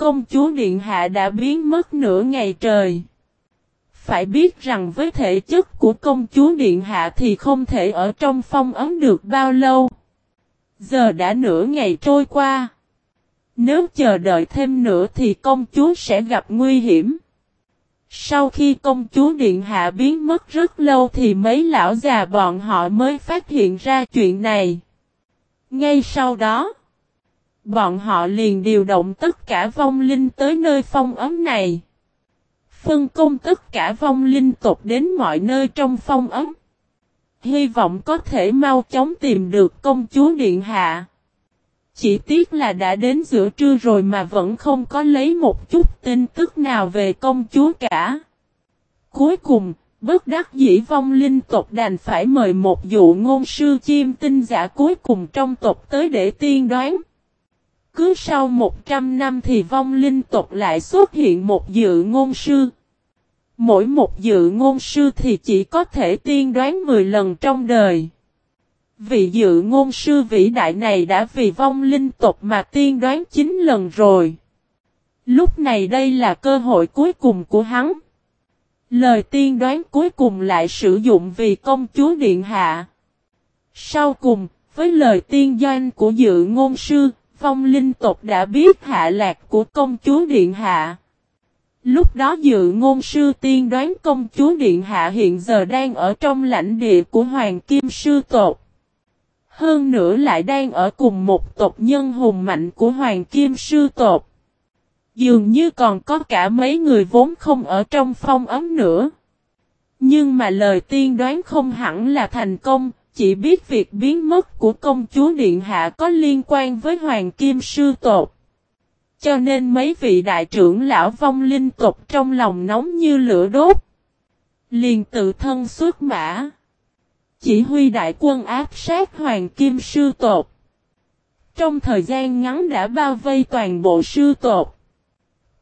Công chúa Điện Hạ đã biến mất nửa ngày trời. Phải biết rằng với thể chất của công chúa Điện Hạ thì không thể ở trong phong ấm được bao lâu. Giờ đã nửa ngày trôi qua. Nếu chờ đợi thêm nữa thì công chúa sẽ gặp nguy hiểm. Sau khi công chúa Điện Hạ biến mất rất lâu thì mấy lão già bọn họ mới phát hiện ra chuyện này. Ngay sau đó, bọn họ liền điều động tất cả vong linh tới nơi phong ấm này. Phân công tất cả vong linh tộc đến mọi nơi trong phong ấm. Hy vọng có thể mau chóng tìm được công chúa Điện Hạ. Chỉ tiếc là đã đến giữa trưa rồi mà vẫn không có lấy một chút tin tức nào về công chúa cả. Cuối cùng, bất đắc dĩ vong linh tộc đành phải mời một dụ ngôn sư chim tinh giả cuối cùng trong tộc tới để tiên đoán. Cứ sau 100 năm thì vong linh tộc lại xuất hiện một dự ngôn sư. Mỗi một dự ngôn sư thì chỉ có thể tiên đoán 10 lần trong đời. Vị dự ngôn sư vĩ đại này đã vì vong linh tộc mà tiên đoán 9 lần rồi. Lúc này đây là cơ hội cuối cùng của hắn. Lời tiên đoán cuối cùng lại sử dụng vì công chúa Điện Hạ. Sau cùng, với lời tiên doanh của dự ngôn sư, phong linh tộc đã biết hạ lạc của công chúa Điện Hạ. Lúc đó dự ngôn sư tiên đoán công chúa Điện Hạ hiện giờ đang ở trong lãnh địa của Hoàng Kim Sư Tộc. Hơn nữa lại đang ở cùng một tộc nhân hùng mạnh của Hoàng Kim Sư Tộc. Dường như còn có cả mấy người vốn không ở trong phong ấm nữa. Nhưng mà lời tiên đoán không hẳn là thành công, chỉ biết việc biến mất của công chúa Điện Hạ có liên quan với Hoàng Kim Sư Tộc. Cho nên mấy vị đại trưởng lão vong linh tộc trong lòng nóng như lửa đốt. Liền tự thân xuất mã. Chỉ huy đại quân áp sát Hoàng Kim Sư Tộc. Trong thời gian ngắn đã bao vây toàn bộ sư tộc.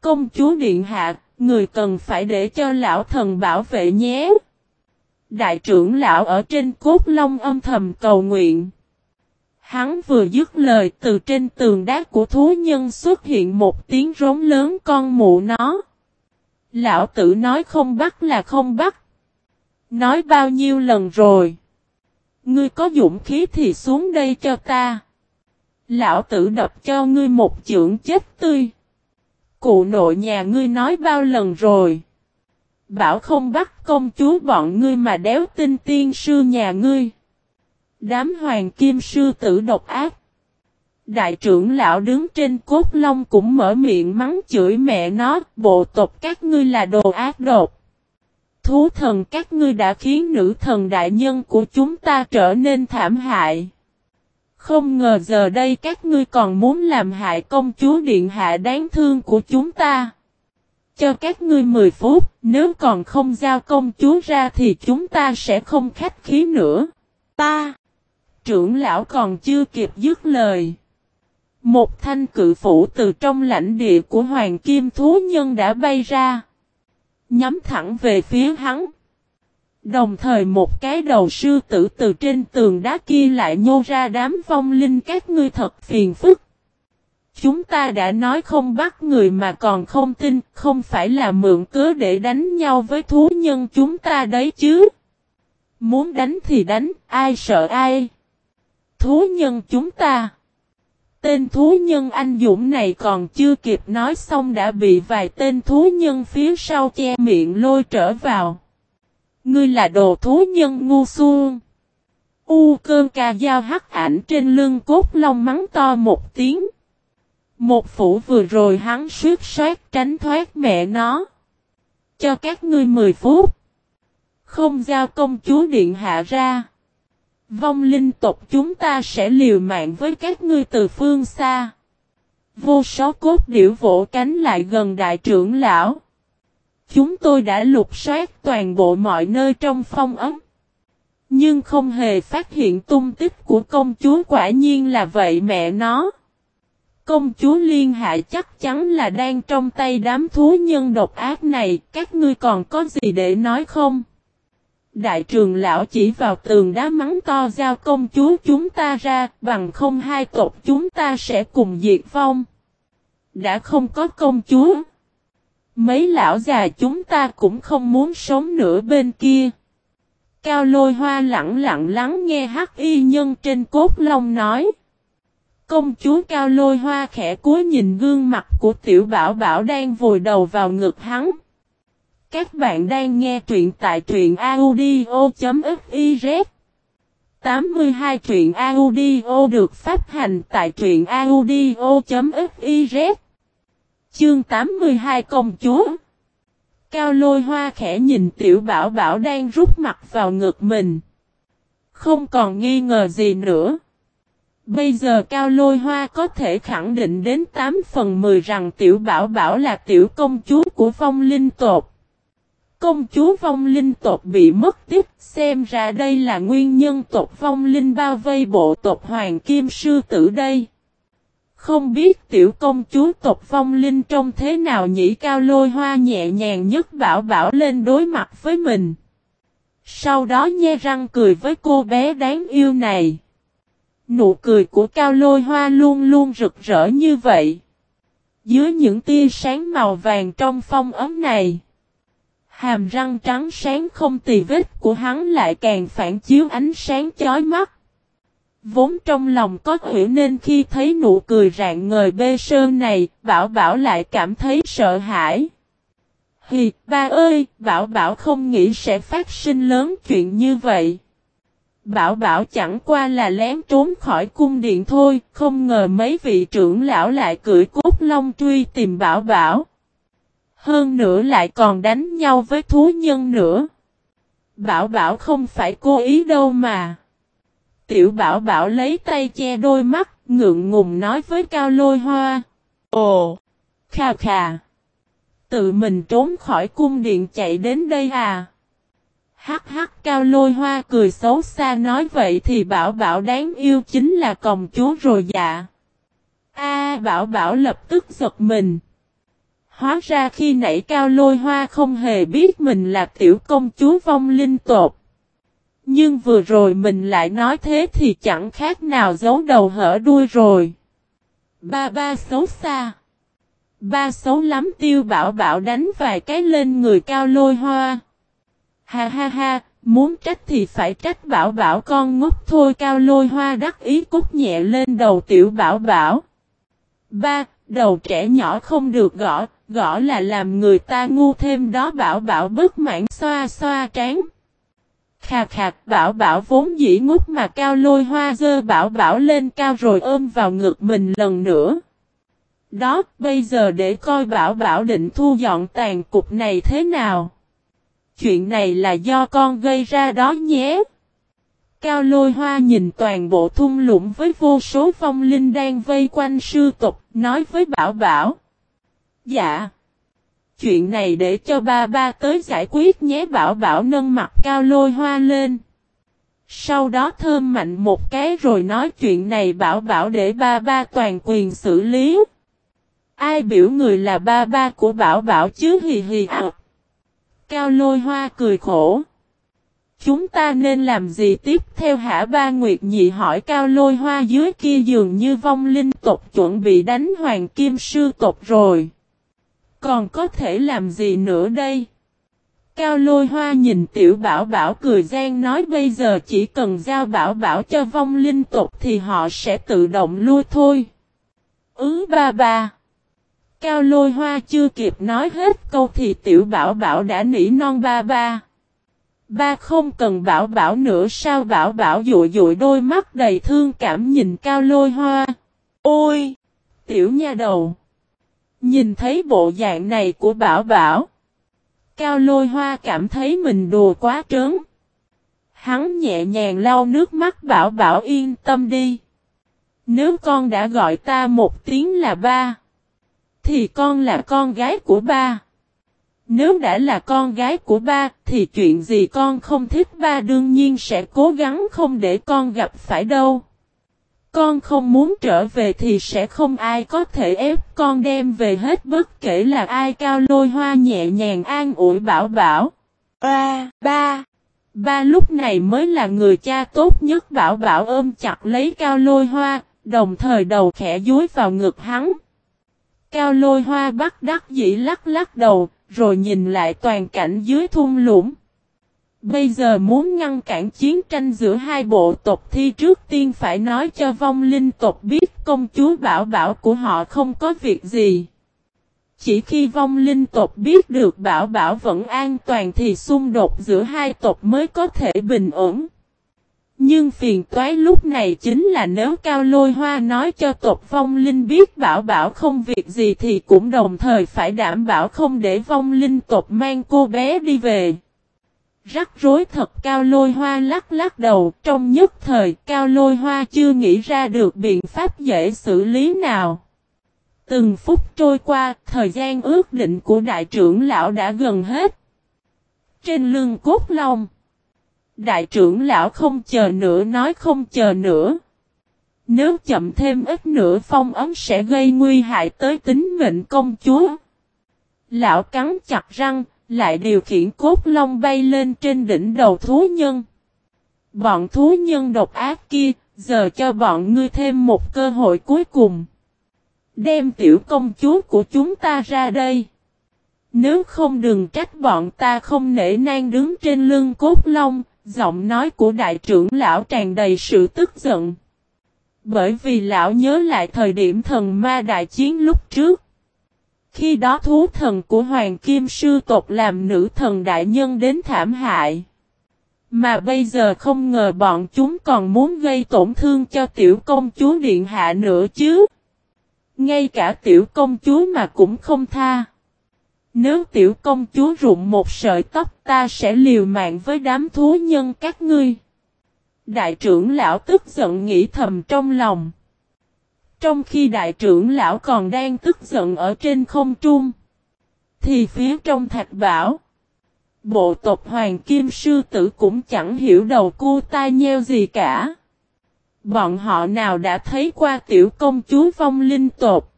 Công chúa Điện Hạ, người cần phải để cho lão thần bảo vệ nhé. Đại trưởng lão ở trên cốt long âm thầm cầu nguyện. Hắn vừa dứt lời, từ trên tường đá của thú nhân xuất hiện một tiếng rống lớn con mụ nó. Lão tử nói không bắt là không bắt. Nói bao nhiêu lần rồi. Ngươi có dũng khí thì xuống đây cho ta. Lão tử đập cho ngươi một chưởng chết tươi. Cụ nội nhà ngươi nói bao lần rồi. Bảo không bắt công chúa bọn ngươi mà đéo tin tiên sư nhà ngươi. Đám hoàng kim sư tử độc ác. Đại trưởng lão đứng trên cốt long cũng mở miệng mắng chửi mẹ nó, bộ tộc các ngươi là đồ ác độc. Thú thần các ngươi đã khiến nữ thần đại nhân của chúng ta trở nên thảm hại. Không ngờ giờ đây các ngươi còn muốn làm hại công chúa điện hạ đáng thương của chúng ta. Cho các ngươi 10 phút, nếu còn không giao công chúa ra thì chúng ta sẽ không khách khí nữa. Ta! Trưởng lão còn chưa kịp dứt lời. Một thanh cự phủ từ trong lãnh địa của hoàng kim thú nhân đã bay ra. Nhắm thẳng về phía hắn. Đồng thời một cái đầu sư tử từ trên tường đá kia lại nhô ra đám vong linh các ngươi thật phiền phức. Chúng ta đã nói không bắt người mà còn không tin, không phải là mượn cớ để đánh nhau với thú nhân chúng ta đấy chứ. Muốn đánh thì đánh, ai sợ ai. Thú nhân chúng ta. Tên thú nhân anh dũng này còn chưa kịp nói xong đã bị vài tên thú nhân phía sau che miệng lôi trở vào. Ngươi là đồ thú nhân ngu xuông. U cơn ca dao hắc ảnh trên lưng cốt long mắng to một tiếng. Một phủ vừa rồi hắn suýt soát tránh thoát mẹ nó. Cho các ngươi 10 phút. Không giao công chúa điện hạ ra. Vong linh tộc chúng ta sẽ liều mạng với các ngươi từ phương xa. Vô số cốt điểu vỗ cánh lại gần đại trưởng lão. Chúng tôi đã lục soát toàn bộ mọi nơi trong phong ấm. Nhưng không hề phát hiện tung tích của công chúa quả nhiên là vậy mẹ nó. Công chúa Liên Hạ chắc chắn là đang trong tay đám thú nhân độc ác này, các ngươi còn có gì để nói không? Đại trường lão chỉ vào tường đá mắng to giao công chúa chúng ta ra, bằng không hai tộc chúng ta sẽ cùng diệt vong. đã không có công chúa. Mấy lão già chúng ta cũng không muốn sống nữa bên kia. Cao lôi hoa lặng lặng lắng nghe hắc y nhân trên cốt long nói. Công chúa cao lôi hoa khẽ cúi nhìn gương mặt của tiểu bảo bảo đang vùi đầu vào ngực hắn. Các bạn đang nghe truyện tại truyện audio.fiz 82 truyện audio được phát hành tại truyện audio.fiz Chương 82 Công Chúa Cao lôi hoa khẽ nhìn tiểu bảo bảo đang rút mặt vào ngực mình. Không còn nghi ngờ gì nữa. Bây giờ cao lôi hoa có thể khẳng định đến 8 phần 10 rằng tiểu bảo bảo là tiểu công chúa của phong linh tột. Công chúa phong linh tộc bị mất tích, xem ra đây là nguyên nhân tộc phong linh bao vây bộ tộc Hoàng Kim Sư Tử đây. Không biết tiểu công chúa tộc phong linh trông thế nào nhỉ cao lôi hoa nhẹ nhàng nhất bảo bảo lên đối mặt với mình. Sau đó nhe răng cười với cô bé đáng yêu này. Nụ cười của cao lôi hoa luôn luôn rực rỡ như vậy. Dưới những tia sáng màu vàng trong phong ấm này. Hàm răng trắng sáng không tì vết của hắn lại càng phản chiếu ánh sáng chói mắt. Vốn trong lòng có hiểu nên khi thấy nụ cười rạng ngời bê sơn này, Bảo Bảo lại cảm thấy sợ hãi. Hì, ba ơi, Bảo Bảo không nghĩ sẽ phát sinh lớn chuyện như vậy. Bảo Bảo chẳng qua là lén trốn khỏi cung điện thôi, không ngờ mấy vị trưởng lão lại cưỡi cốt long truy tìm Bảo Bảo. Hơn nữa lại còn đánh nhau với thú nhân nữa. Bảo bảo không phải cố ý đâu mà. Tiểu bảo bảo lấy tay che đôi mắt, ngượng ngùng nói với cao lôi hoa. Ồ, khà khà. Tự mình trốn khỏi cung điện chạy đến đây à. Hắc hắc, cao lôi hoa cười xấu xa nói vậy thì bảo bảo đáng yêu chính là công chúa rồi dạ. A, bảo bảo lập tức giật mình. Hóa ra khi nãy cao lôi hoa không hề biết mình là tiểu công chúa vong linh tột. Nhưng vừa rồi mình lại nói thế thì chẳng khác nào giấu đầu hở đuôi rồi. Ba ba xấu xa. Ba xấu lắm, tiêu bảo bảo đánh vài cái lên người cao lôi hoa. Ha ha ha, muốn trách thì phải trách bảo bảo con ngốc thôi cao lôi hoa đắc ý cút nhẹ lên đầu tiểu bảo bảo. Ba, đầu trẻ nhỏ không được gõ, gõ là làm người ta ngu thêm đó bảo bảo bất mãn xoa xoa trán. Khà khà bảo bảo vốn dĩ ngút mà cao lôi hoa dơ bảo bảo lên cao rồi ôm vào ngực mình lần nữa. Đó, bây giờ để coi bảo bảo định thu dọn tàn cục này thế nào. Chuyện này là do con gây ra đó nhé. Cao lôi hoa nhìn toàn bộ thung lũng với vô số phong linh đang vây quanh sư tục, nói với bảo bảo. Dạ. Chuyện này để cho ba ba tới giải quyết nhé bảo bảo nâng mặt cao lôi hoa lên. Sau đó thơm mạnh một cái rồi nói chuyện này bảo bảo để ba ba toàn quyền xử lý. Ai biểu người là ba ba của bảo bảo chứ hì hì ạ. Cao lôi hoa cười khổ. Chúng ta nên làm gì tiếp theo hả ba Nguyệt Nhị hỏi cao lôi hoa dưới kia dường như vong linh tộc chuẩn bị đánh hoàng kim sư tộc rồi. Còn có thể làm gì nữa đây? Cao lôi hoa nhìn tiểu bảo bảo cười gian nói bây giờ chỉ cần giao bảo bảo cho vong linh tộc thì họ sẽ tự động lui thôi. Ừ ba ba. Cao lôi hoa chưa kịp nói hết câu thì tiểu bảo bảo đã nỉ non ba ba. Ba không cần bảo bảo nữa sao bảo bảo dụi dụi đôi mắt đầy thương cảm nhìn cao lôi hoa. Ôi! Tiểu nha đầu! Nhìn thấy bộ dạng này của Bảo Bảo. Cao lôi hoa cảm thấy mình đùa quá trớn. Hắn nhẹ nhàng lau nước mắt Bảo Bảo yên tâm đi. Nếu con đã gọi ta một tiếng là ba. Thì con là con gái của ba. Nếu đã là con gái của ba thì chuyện gì con không thích ba đương nhiên sẽ cố gắng không để con gặp phải đâu. Con không muốn trở về thì sẽ không ai có thể ép con đem về hết bất kể là ai cao lôi hoa nhẹ nhàng an ủi bảo bảo. À, ba. Ba lúc này mới là người cha tốt nhất bảo bảo ôm chặt lấy cao lôi hoa, đồng thời đầu khẽ dúi vào ngực hắn. Cao lôi hoa bắt đắc dĩ lắc lắc đầu, rồi nhìn lại toàn cảnh dưới thung lũng. Bây giờ muốn ngăn cản chiến tranh giữa hai bộ tộc thì trước tiên phải nói cho vong linh tộc biết công chúa bảo bảo của họ không có việc gì. Chỉ khi vong linh tộc biết được bảo bảo vẫn an toàn thì xung đột giữa hai tộc mới có thể bình ổn. Nhưng phiền toái lúc này chính là nếu Cao Lôi Hoa nói cho tộc vong linh biết bảo bảo không việc gì thì cũng đồng thời phải đảm bảo không để vong linh tộc mang cô bé đi về. Rắc rối thật Cao Lôi Hoa lắc lắc đầu trong nhất thời Cao Lôi Hoa chưa nghĩ ra được biện pháp dễ xử lý nào. Từng phút trôi qua, thời gian ước định của đại trưởng lão đã gần hết. Trên lưng cốt long, đại trưởng lão không chờ nữa nói không chờ nữa. Nếu chậm thêm ít nữa phong ấm sẽ gây nguy hại tới tính mệnh công chúa. Lão cắn chặt răng, lại điều khiển cốt long bay lên trên đỉnh đầu thú nhân. Bọn thú nhân độc ác kia, giờ cho bọn ngươi thêm một cơ hội cuối cùng. Đem tiểu công chúa của chúng ta ra đây. Nếu không đừng trách bọn ta không nể nang đứng trên lưng cốt long, giọng nói của đại trưởng lão tràn đầy sự tức giận. Bởi vì lão nhớ lại thời điểm thần ma đại chiến lúc trước. Khi đó thú thần của Hoàng Kim Sư tộc làm nữ thần đại nhân đến thảm hại. Mà bây giờ không ngờ bọn chúng còn muốn gây tổn thương cho tiểu công chúa Điện Hạ nữa chứ. Ngay cả tiểu công chúa mà cũng không tha. Nếu tiểu công chúa rụng một sợi tóc ta sẽ liều mạng với đám thú nhân các ngươi. Đại trưởng lão tức giận nghĩ thầm trong lòng. Trong khi đại trưởng lão còn đang tức giận ở trên không trung. Thì phía trong thạch bảo. Bộ tộc Hoàng Kim Sư Tử cũng chẳng hiểu đầu cu tai nheo gì cả. Bọn họ nào đã thấy qua tiểu công chúa vong linh tộc.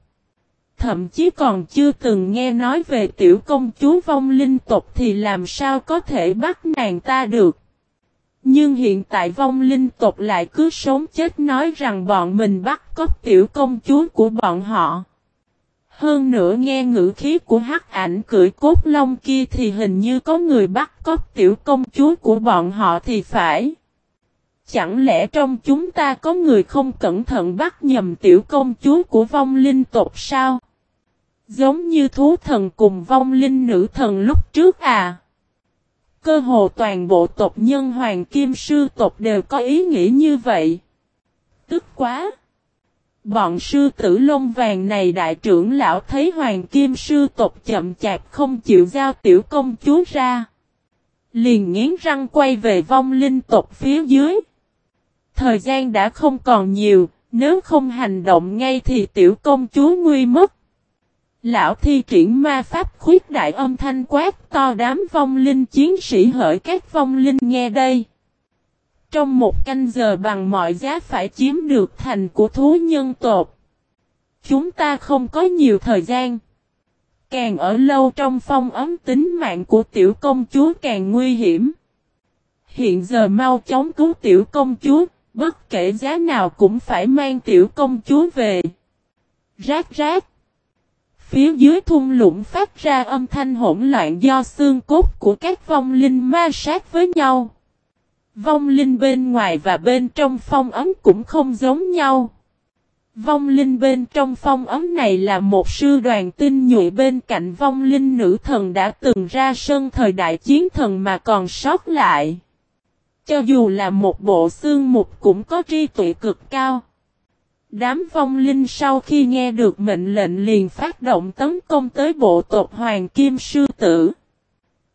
Thậm chí còn chưa từng nghe nói về tiểu công chúa vong linh tộc thì làm sao có thể bắt nàng ta được. Nhưng hiện tại vong linh tộc lại cứ sống chết nói rằng bọn mình bắt cóc tiểu công chúa của bọn họ. Hơn nữa nghe ngữ khí của hắc ảnh cưỡi cốt long kia thì hình như có người bắt cóc tiểu công chúa của bọn họ thì phải. Chẳng lẽ trong chúng ta có người không cẩn thận bắt nhầm tiểu công chúa của vong linh tộc sao? Giống như thú thần cùng vong linh nữ thần lúc trước à? Cơ hồ toàn bộ tộc nhân hoàng kim sư tộc đều có ý nghĩ như vậy. Tức quá! Bọn sư tử lông vàng này đại trưởng lão thấy hoàng kim sư tộc chậm chạp không chịu giao tiểu công chúa ra. Liền nghiến răng quay về vong linh tộc phía dưới. Thời gian đã không còn nhiều, nếu không hành động ngay thì tiểu công chúa nguy mất. Lão thi triển ma pháp khuyết đại âm thanh quát to đám vong linh chiến sĩ hỡi các vong linh nghe đây. Trong một canh giờ bằng mọi giá phải chiếm được thành của thú nhân tộc. Chúng ta không có nhiều thời gian. Càng ở lâu trong phong ấm tính mạng của tiểu công chúa càng nguy hiểm. Hiện giờ mau chóng cứu tiểu công chúa, bất kể giá nào cũng phải mang tiểu công chúa về. Rác rác. Phía dưới thung lũng phát ra âm thanh hỗn loạn do xương cốt của các vong linh ma sát với nhau. Vong linh bên ngoài và bên trong phong ấm cũng không giống nhau. Vong linh bên trong phong ấm này là một sư đoàn tinh nhuệ bên cạnh vong linh nữ thần đã từng ra sân thời đại chiến thần mà còn sót lại. Cho dù là một bộ xương mục cũng có tri tuệ cực cao. Đám vong linh sau khi nghe được mệnh lệnh liền phát động tấn công tới bộ tộc Hoàng Kim Sư Tử.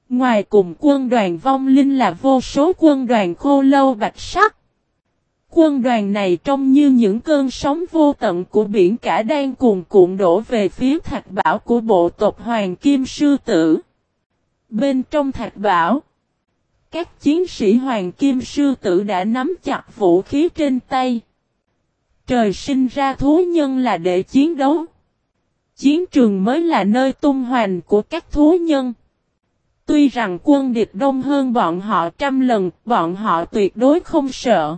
Ngoài cùng quân đoàn vong linh là vô số quân đoàn khô lâu bạch sắc. Quân đoàn này trông như những cơn sóng vô tận của biển cả đang cuồn cuộn đổ về phía thạch bảo của bộ tộc Hoàng Kim Sư Tử. Bên trong thạch bảo, các chiến sĩ Hoàng Kim Sư Tử đã nắm chặt vũ khí trên tay. Trời sinh ra thú nhân là để chiến đấu. Chiến trường mới là nơi tung hoành của các thú nhân. Tuy rằng quân địch đông hơn bọn họ trăm lần, bọn họ tuyệt đối không sợ.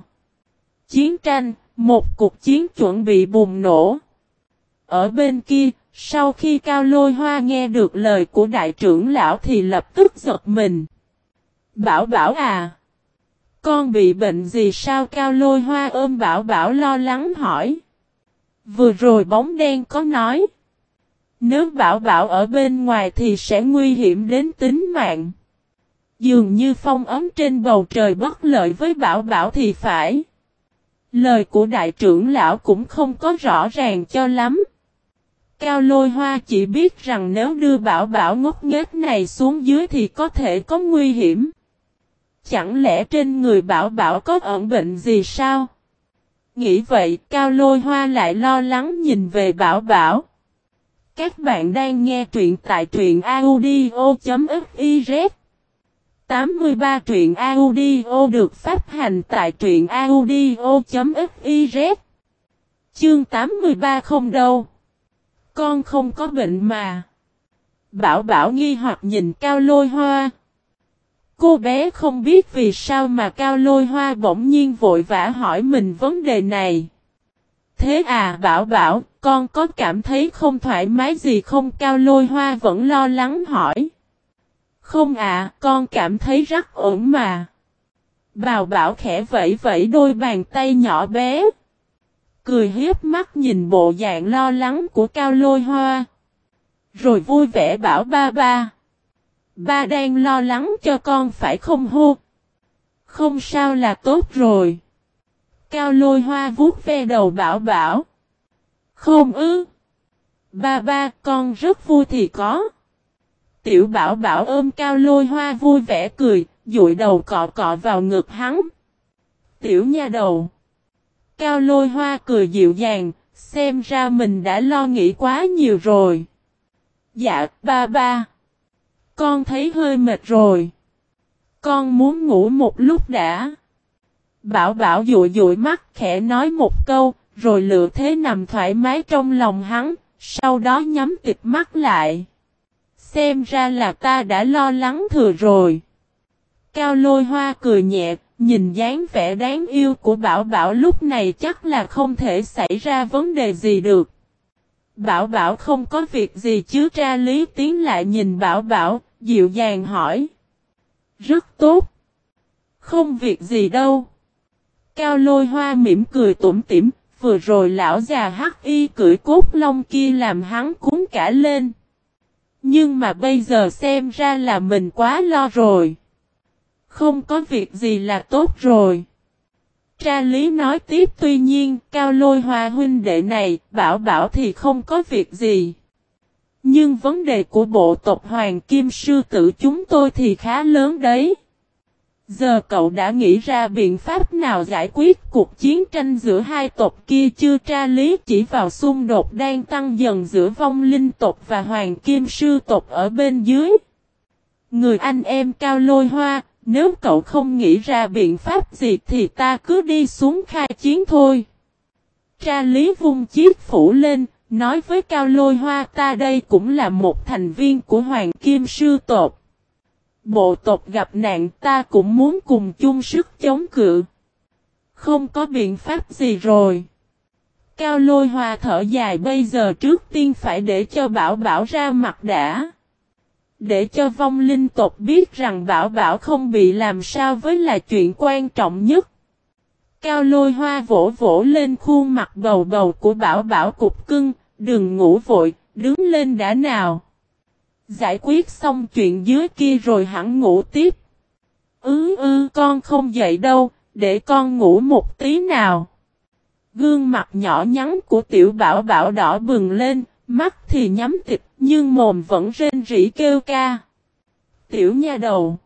Chiến tranh, một cuộc chiến chuẩn bị bùng nổ. Ở bên kia, Sau khi Cao Lôi Hoa nghe được lời của đại trưởng lão thì lập tức giật mình. Bảo bảo à! Con bị bệnh gì sao Cao Lôi Hoa ôm bảo bảo lo lắng hỏi. Vừa rồi bóng đen có nói. Nếu bảo bảo ở bên ngoài thì sẽ nguy hiểm đến tính mạng. Dường như phong ấm trên bầu trời bất lợi với bảo bảo thì phải. Lời của đại trưởng lão cũng không có rõ ràng cho lắm. Cao lôi hoa chỉ biết rằng nếu đưa bảo bảo ngốc nghếch này xuống dưới thì có thể có nguy hiểm. Chẳng lẽ trên người bảo bảo có ẩn bệnh gì sao? Nghĩ vậy, cao lôi hoa lại lo lắng nhìn về bảo bảo. Các bạn đang nghe truyện tại truyện audio.fiz 83 truyện audio được phát hành tại truyện audio.fiz Chương 83 không đâu. Con không có bệnh mà. Bảo bảo nghi hoặc nhìn cao lôi hoa. Cô bé không biết vì sao mà cao lôi hoa bỗng nhiên vội vã hỏi mình vấn đề này Thế à bảo bảo, con có cảm thấy không thoải mái gì không cao lôi hoa vẫn lo lắng hỏi không à con cảm thấy rất ổn mà. Bảo bảo khẽ vẫy vẫy đôi bàn tay nhỏ bé. Cười hiếp mắt nhìn bộ dạng lo lắng của cao lôi hoa. Rồi vui vẻ bảo ba ba. Ba đang lo lắng cho con phải không hô? Không sao là tốt rồi. Cao lôi hoa vuốt ve đầu bảo bảo. Không ư. Ba ba con rất vui thì có. Tiểu bảo bảo ôm cao lôi hoa vui vẻ cười, dụi đầu cọ cọ vào ngực hắn. Tiểu nha đầu. Cao lôi hoa cười dịu dàng, xem ra mình đã lo nghĩ quá nhiều rồi. Dạ, ba ba. Con thấy hơi mệt rồi. Con muốn ngủ một lúc đã. Bảo bảo dụi dụi mắt khẽ nói một câu, rồi lựa thế nằm thoải mái trong lòng hắn, sau đó nhắm tịch mắt lại. Xem ra là ta đã lo lắng thừa rồi. Cao lôi hoa cười nhẹ, nhìn dáng vẻ đáng yêu của Bảo Bảo lúc này chắc là không thể xảy ra vấn đề gì được. Bảo Bảo không có việc gì chứ ra lý tiến lại nhìn Bảo Bảo, dịu dàng hỏi. Rất tốt. Không việc gì đâu. Cao lôi hoa mỉm cười tủm tỉm, vừa rồi lão già hắc y cưỡi cốt lông kia làm hắn cuốn cả lên. Nhưng mà bây giờ xem ra là mình quá lo rồi. Không có việc gì là tốt rồi. Tra lý nói tiếp tuy nhiên cao lôi hoa huynh đệ này bảo bảo thì không có việc gì. Nhưng vấn đề của bộ tộc Hoàng Kim Sư Tử chúng tôi thì khá lớn đấy. Giờ cậu đã nghĩ ra biện pháp nào giải quyết cuộc chiến tranh giữa hai tộc kia chưa tra lý chỉ vào xung đột đang tăng dần giữa vong linh tộc và hoàng kim sư tộc ở bên dưới. Người anh em cao lôi hoa, nếu cậu không nghĩ ra biện pháp gì thì ta cứ đi xuống khai chiến thôi. Tra lý vung chiếc phủ lên, nói với cao lôi hoa ta đây cũng là một thành viên của hoàng kim sư tộc bộ tộc gặp nạn ta cũng muốn cùng chung sức chống cự. Không có biện pháp gì rồi. Cao lôi hoa thở dài bây giờ trước tiên phải để cho bảo bảo ra mặt đã. Để cho vong linh tộc biết rằng bảo bảo không bị làm sao với là chuyện quan trọng nhất. Cao lôi hoa vỗ vỗ lên khuôn mặt bầu bầu của bảo bảo cục cưng, đừng ngủ vội, đứng lên đã nào. Giải quyết xong chuyện dưới kia rồi hẳn ngủ tiếp. ư ư con không dậy đâu, để con ngủ một tí nào. Gương mặt nhỏ nhắn của tiểu bảo bảo đỏ bừng lên, mắt thì nhắm tịch nhưng mồm vẫn rên rỉ kêu ca. Tiểu nha đầu.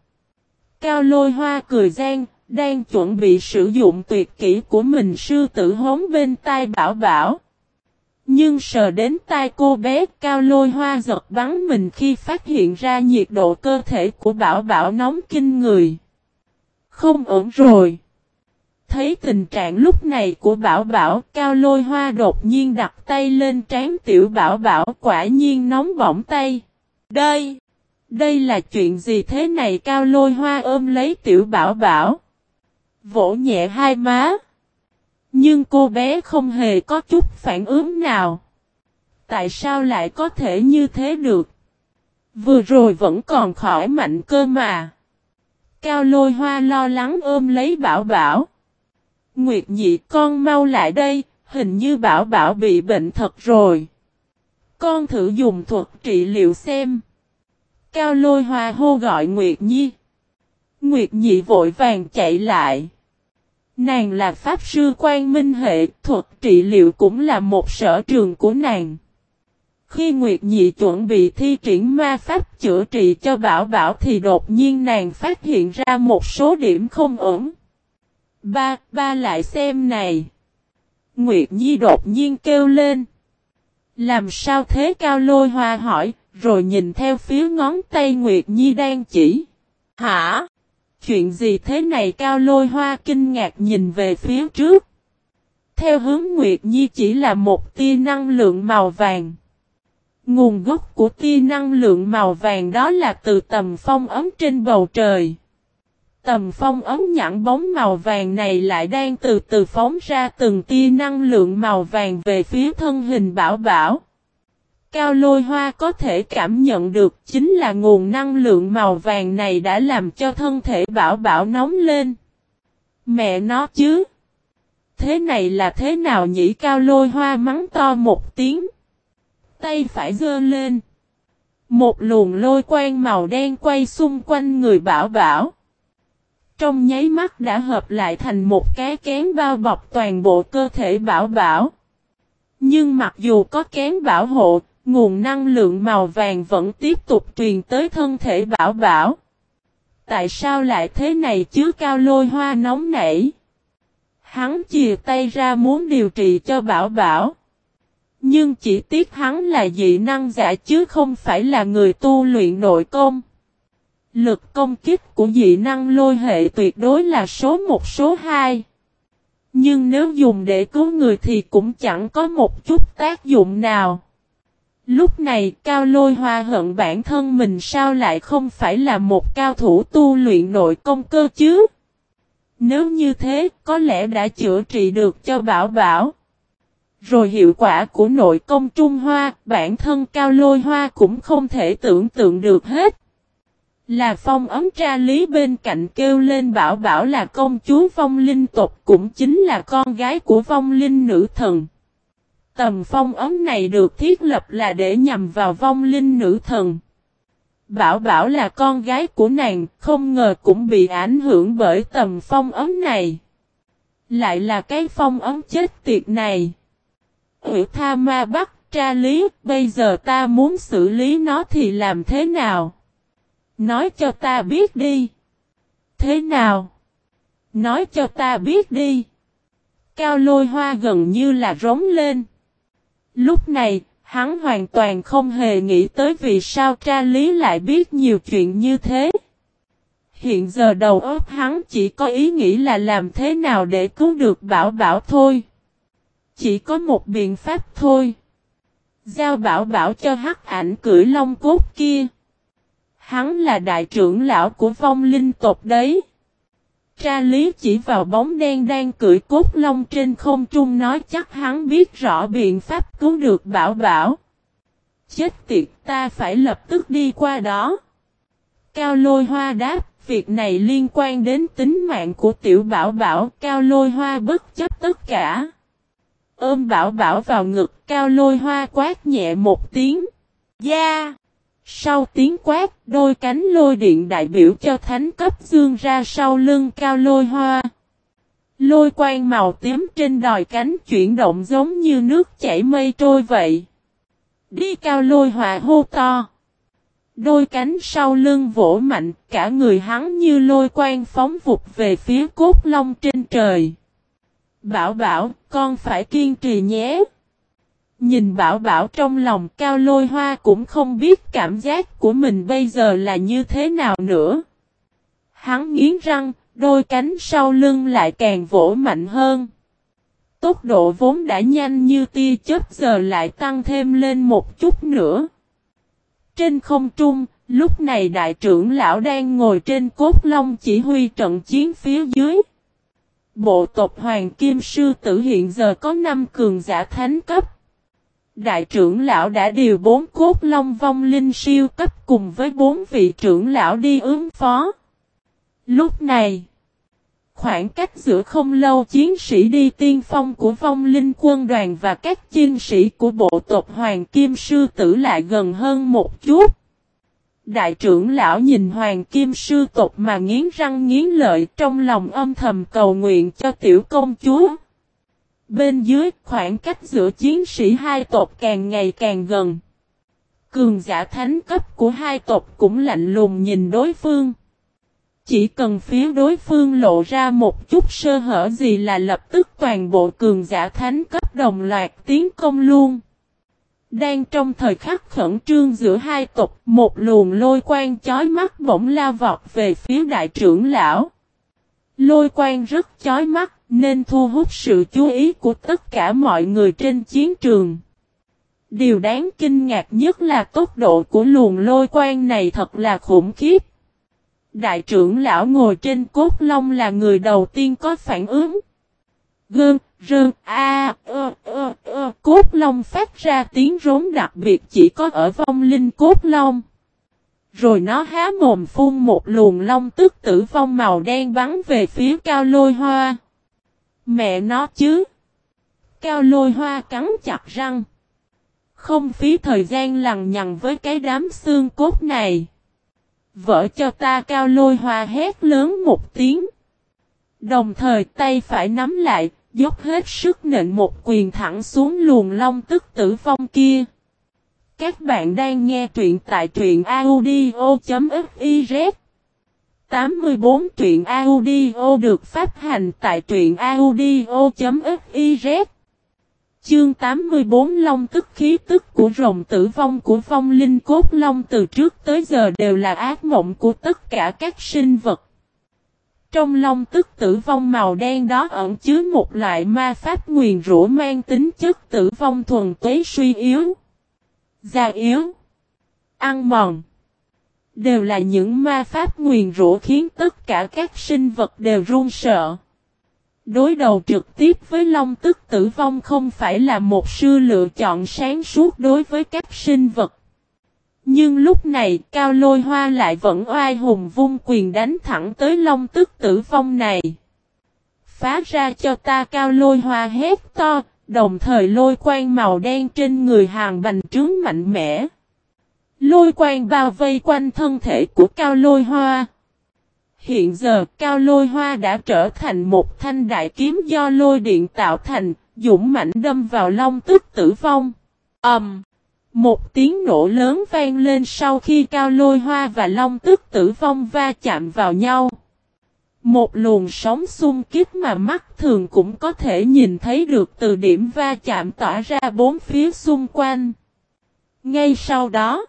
Cao lôi hoa cười gian, đang chuẩn bị sử dụng tuyệt kỹ của mình sư tử hống bên tai bảo bảo. Nhưng sờ đến tai cô bé, cao lôi hoa giật bắn mình khi phát hiện ra nhiệt độ cơ thể của bảo bảo nóng kinh người. Không ổn rồi. Thấy tình trạng lúc này của bảo bảo, cao lôi hoa đột nhiên đặt tay lên trán tiểu bảo bảo, quả nhiên nóng bỏng tay. Đây! Đây là chuyện gì thế này cao lôi hoa ôm lấy tiểu bảo bảo. Vỗ nhẹ hai má. Nhưng cô bé không hề có chút phản ứng nào. Tại sao lại có thể như thế được? Vừa rồi vẫn còn khỏi mạnh cơ mà. Cao lôi hoa lo lắng ôm lấy bảo bảo. Nguyệt nhị con mau lại đây, hình như bảo bảo bị bệnh thật rồi. Con thử dùng thuật trị liệu xem. Cao lôi hoa hô gọi Nguyệt Nhi. Nguyệt nhị vội vàng chạy lại. Nàng là pháp sư quan minh hệ, thuật trị liệu cũng là một sở trường của nàng. Khi Nguyệt Nhị chuẩn bị thi triển ma pháp chữa trị cho Bảo Bảo thì đột nhiên nàng phát hiện ra một số điểm không ổn. Ba, ba lại xem này. Nguyệt Nhi đột nhiên kêu lên. Làm sao thế cao lôi hoa hỏi, rồi nhìn theo phía ngón tay Nguyệt Nhi đang chỉ. Hả? Chuyện gì thế này cao lôi hoa kinh ngạc nhìn về phía trước. Theo hướng Nguyệt Nhi chỉ là một tia năng lượng màu vàng. Nguồn gốc của tia năng lượng màu vàng đó là từ tầm phong ấm trên bầu trời. Tầm phong ấm nhẵn bóng màu vàng này lại đang từ từ phóng ra từng tia năng lượng màu vàng về phía thân hình bảo bảo. Cao lôi hoa có thể cảm nhận được chính là nguồn năng lượng màu vàng này đã làm cho thân thể bảo bảo nóng lên. Mẹ nó chứ! Thế này là thế nào nhỉ cao lôi hoa mắng to một tiếng. Tay phải dơ lên. Một luồng lôi quang màu đen quay xung quanh người bảo bảo. Trong nháy mắt đã hợp lại thành một cái kén bao bọc toàn bộ cơ thể bảo bảo. Nhưng mặc dù có kén bảo hộ, Nguồn năng lượng màu vàng vẫn tiếp tục truyền tới thân thể bảo bảo. Tại sao lại thế này chứ cao lôi hoa nóng nảy? Hắn chìa tay ra muốn điều trị cho bảo bảo. Nhưng chỉ tiếc hắn là dị năng giả chứ không phải là người tu luyện nội công. Lực công kích của dị năng lôi hệ tuyệt đối là số một, số hai. Nhưng nếu dùng để cứu người thì cũng chẳng có một chút tác dụng nào. Lúc này Cao Lôi Hoa hận bản thân mình sao lại không phải là một cao thủ tu luyện nội công cơ chứ? Nếu như thế, có lẽ đã chữa trị được cho Bảo Bảo. Rồi hiệu quả của nội công Trung Hoa, bản thân Cao Lôi Hoa cũng không thể tưởng tượng được hết. Là phong ấm tra lý bên cạnh kêu lên Bảo Bảo là công chúa vong linh tộc cũng chính là con gái của vong linh nữ thần. Tầm phong ấm này được thiết lập là để nhằm vào vong linh nữ thần. Bảo Bảo là con gái của nàng, không ngờ cũng bị ảnh hưởng bởi tầm phong ấm này. Lại là cái phong ấm chết tiệt này. Ủy tha ma bắt tra lý, bây giờ ta muốn xử lý nó thì làm thế nào? Nói cho ta biết đi. Thế nào? Nói cho ta biết đi. Cao lôi hoa gần như là rống lên. Lúc này, hắn hoàn toàn không hề nghĩ tới vì sao tra lý lại biết nhiều chuyện như thế. Hiện giờ đầu óc hắn chỉ có ý nghĩ là làm thế nào để cứu được bảo bảo thôi. Chỉ có một biện pháp thôi. Giao bảo bảo cho hắc ảnh cưỡi long cốt kia. Hắn là đại trưởng lão của vong linh tộc đấy. Tra lý chỉ vào bóng đen đang cưỡi cốt long trên không trung nói chắc hắn biết rõ biện pháp cứu được bảo bảo. Chết tiệt ta phải lập tức đi qua đó. Cao lôi hoa đáp, việc này liên quan đến tính mạng của tiểu bảo bảo, cao lôi hoa bất chấp tất cả. Ôm bảo bảo vào ngực, cao lôi hoa quát nhẹ một tiếng. Gia! Sau tiếng quát, đôi cánh lôi điện đại biểu cho thánh cấp dương ra sau lưng cao lôi hoa. Lôi quang màu tím trên đòi cánh chuyển động giống như nước chảy mây trôi vậy. Đi cao lôi hòa hô to. Đôi cánh sau lưng vỗ mạnh, cả người hắn như lôi quang phóng vụt về phía cốt long trên trời. Bảo bảo, con phải kiên trì nhé. Nhìn bảo bảo trong lòng cao lôi hoa cũng không biết cảm giác của mình bây giờ là như thế nào nữa. Hắn nghiến răng, đôi cánh sau lưng lại càng vỗ mạnh hơn. Tốc độ vốn đã nhanh như tia chớp giờ lại tăng thêm lên một chút nữa. Trên không trung, lúc này đại trưởng lão đang ngồi trên cốt long chỉ huy trận chiến phía dưới. Bộ tộc Hoàng Kim Sư Tử hiện giờ có 5 cường giả thánh cấp. Đại trưởng lão đã điều bốn cốt long vong linh siêu cấp cùng với bốn vị trưởng lão đi ứng phó. Lúc này, khoảng cách giữa không lâu chiến sĩ đi tiên phong của vong linh quân đoàn và các chiến sĩ của bộ tộc Hoàng Kim Sư Tử lại gần hơn một chút. Đại trưởng lão nhìn Hoàng Kim Sư tộc mà nghiến răng nghiến lợi trong lòng âm thầm cầu nguyện cho tiểu công chúa. Bên dưới khoảng cách giữa chiến sĩ hai tộc càng ngày càng gần. Cường giả thánh cấp của hai tộc cũng lạnh lùng nhìn đối phương. Chỉ cần phía đối phương lộ ra một chút sơ hở gì là lập tức toàn bộ cường giả thánh cấp đồng loạt tiến công luôn. Đang trong thời khắc khẩn trương giữa hai tộc, một luồng lôi quang chói mắt bỗng la vọt về phía đại trưởng lão. Lôi quang rất chói mắt, nên thu hút sự chú ý của tất cả mọi người trên chiến trường. Điều đáng kinh ngạc nhất là tốc độ của luồng lôi quang này thật là khủng khiếp. Đại trưởng lão ngồi trên cốt long là người đầu tiên có phản ứng. Gơn, rơn, a, ơ, ơ, ơ, cốt long phát ra tiếng rốn đặc biệt chỉ có ở vong linh cốt long. Rồi nó há mồm phun một luồng long tức tử vong màu đen bắn về phía cao lôi hoa. Mẹ nó chứ. Cao lôi hoa cắn chặt răng. Không phí thời gian lằng nhằng với cái đám xương cốt này. Vỡ cho ta cao lôi hoa hét lớn một tiếng. Đồng thời tay phải nắm lại, dốc hết sức nện một quyền thẳng xuống luồng long tức tử vong kia. Các bạn đang nghe truyện tại truyện audio.fif 84 truyện audio được phát hành tại truyện audio.fiz Chương 84 Long tức khí tức của rồng tử vong của phong linh cốt long từ trước tới giờ đều là ác mộng của tất cả các sinh vật. Trong long tức tử vong màu đen đó ẩn chứa một loại ma pháp nguyền rủa mang tính chất tử vong thuần tuế suy yếu, già yếu, ăn mòn. Đều là những ma pháp nguyền rủa khiến tất cả các sinh vật đều run sợ. Đối đầu trực tiếp với Long tức tử vong không phải là một sư lựa chọn sáng suốt đối với các sinh vật. Nhưng lúc này Cao Lôi Hoa lại vẫn oai hùng vung quyền đánh thẳng tới Long tức tử vong này. Phá ra cho ta Cao Lôi Hoa hét to, đồng thời lôi quang màu đen trên người hàng bành trướng mạnh mẽ. Lôi quang bao vây quanh thân thể của Cao Lôi Hoa. Hiện giờ Cao Lôi Hoa đã trở thành một thanh đại kiếm do lôi điện tạo thành, dũng mãnh đâm vào long tức tử vong. Ầm! Um, một tiếng nổ lớn vang lên sau khi Cao Lôi Hoa và long tức tử vong va chạm vào nhau. Một luồng sóng xung kích mà mắt thường cũng có thể nhìn thấy được từ điểm va chạm tỏa ra bốn phía xung quanh. Ngay sau đó,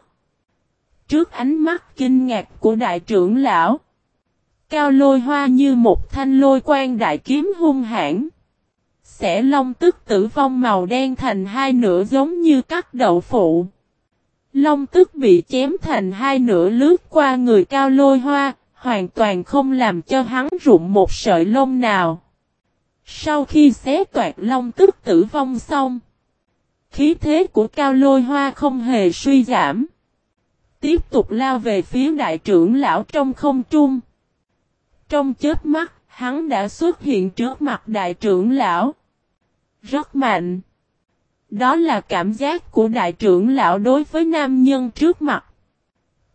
trước ánh mắt kinh ngạc của đại trưởng lão, Cao lôi hoa như một thanh lôi quan đại kiếm hung hãn. Xẻ long tức tử vong màu đen thành hai nửa giống như cắt đậu phụ. Long tức bị chém thành hai nửa lướt qua người cao lôi hoa, hoàn toàn không làm cho hắn rụng một sợi lông nào. Sau khi xé toạt long tức tử vong xong, khí thế của cao lôi hoa không hề suy giảm. Tiếp tục lao về phía đại trưởng lão trong không trung. Trong chết mắt, hắn đã xuất hiện trước mặt đại trưởng lão. Rất mạnh. Đó là cảm giác của đại trưởng lão đối với nam nhân trước mặt.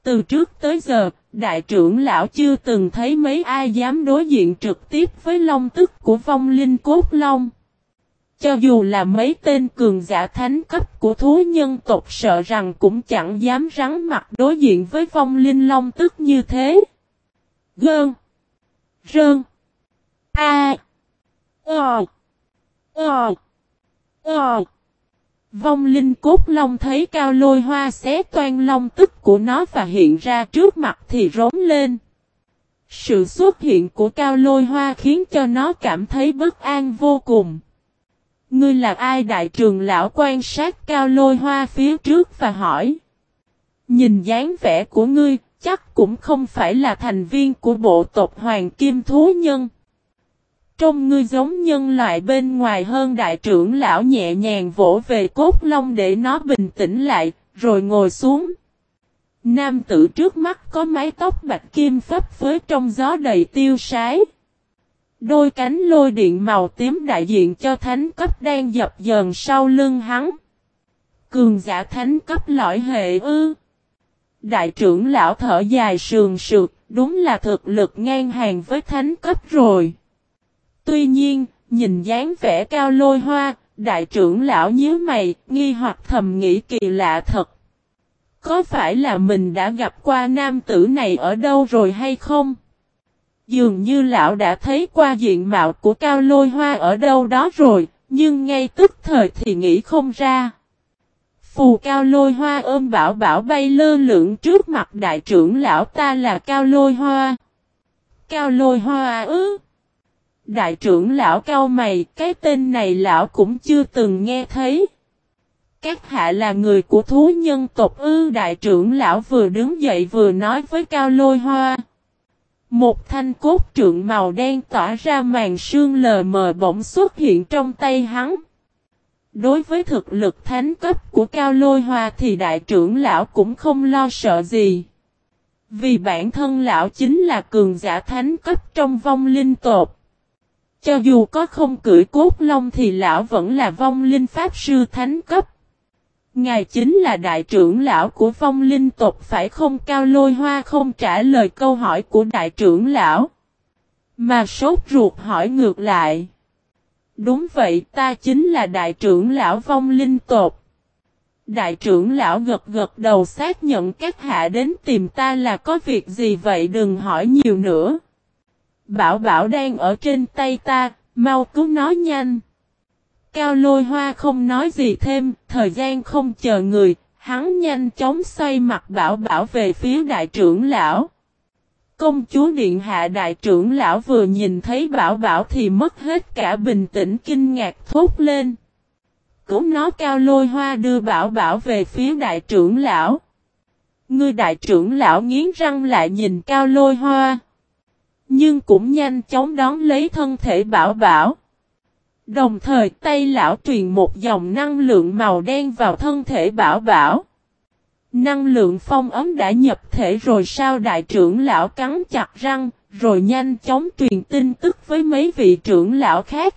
Từ trước tới giờ, đại trưởng lão chưa từng thấy mấy ai dám đối diện trực tiếp với long tức của vong linh cốt long. Cho dù là mấy tên cường giả thánh cấp của thú nhân tộc sợ rằng cũng chẳng dám rắn mặt đối diện với phong linh long tức như thế. Gơn. Rơn. A. Ờ. Ờ. Ờ. Vong linh cốt long thấy cao lôi hoa xé toan long tức của nó và hiện ra trước mặt thì rống lên. Sự xuất hiện của cao lôi hoa khiến cho nó cảm thấy bất an vô cùng. Ngươi là ai đại trường lão quan sát cao lôi hoa phía trước và hỏi. Nhìn dáng vẻ của ngươi, chắc cũng không phải là thành viên của bộ tộc Hoàng Kim Thú Nhân. Trông ngươi giống nhân loại bên ngoài hơn đại trưởng lão nhẹ nhàng vỗ về cốt long để nó bình tĩnh lại, rồi ngồi xuống. Nam tử trước mắt có mái tóc bạch kim phấp phới trong gió đầy tiêu sái. Đôi cánh lôi điện màu tím đại diện cho thánh cấp đang dập dờn sau lưng hắn. Cường giả thánh cấp lõi hệ ư. Đại trưởng lão thở dài sườn sượt, đúng là thực lực ngang hàng với thánh cấp rồi. Tuy nhiên, nhìn dáng vẻ cao lôi hoa, đại trưởng lão nhíu mày, nghi hoặc thầm nghĩ kỳ lạ thật. Có phải là mình đã gặp qua nam tử này ở đâu rồi hay không? Dường như lão đã thấy qua diện mạo của cao lôi hoa ở đâu đó rồi, nhưng ngay tức thời thì nghĩ không ra. Phù cao lôi hoa ôm bảo bảo bay lơ lửng trước mặt đại trưởng lão ta là cao lôi hoa. Cao lôi hoa ư? Đại trưởng lão cao mày, cái tên này lão cũng chưa từng nghe thấy. Các hạ là người của thú nhân tộc ư đại trưởng lão vừa đứng dậy vừa nói với cao lôi hoa. Một thanh cốt trượng màu đen tỏa ra màn sương lờ mờ bỗng xuất hiện trong tay hắn. Đối với thực lực thánh cấp của Cao Lôi Hoa thì đại trưởng lão cũng không lo sợ gì. Vì bản thân lão chính là cường giả thánh cấp trong vong linh tộc. Cho dù có không cưỡi cốt long thì lão vẫn là vong linh pháp sư thánh cấp. Ngài chính là đại trưởng lão của phong linh tộc phải không cao lôi hoa không trả lời câu hỏi của đại trưởng lão. Mà sốt ruột hỏi ngược lại. Đúng vậy ta chính là đại trưởng lão vong linh tộc. Đại trưởng lão gật gật đầu xác nhận các hạ đến tìm ta là có việc gì vậy đừng hỏi nhiều nữa. Bảo bảo đang ở trên tay ta, mau cứu nó nhanh. Cao lôi hoa không nói gì thêm, thời gian không chờ người, hắn nhanh chóng xoay mặt bảo bảo về phía đại trưởng lão. Công chúa Điện Hạ Đại trưởng lão vừa nhìn thấy bảo bảo thì mất hết cả bình tĩnh kinh ngạc thốt lên. Cũng nó cao lôi hoa đưa bảo bảo về phía đại trưởng lão. Ngươi đại trưởng lão nghiến răng lại nhìn cao lôi hoa. Nhưng cũng nhanh chóng đón lấy thân thể bảo bảo. Đồng thời tay lão truyền một dòng năng lượng màu đen vào thân thể bảo bảo. Năng lượng phong ấm đã nhập thể rồi sao đại trưởng lão cắn chặt răng, rồi nhanh chóng truyền tin tức với mấy vị trưởng lão khác.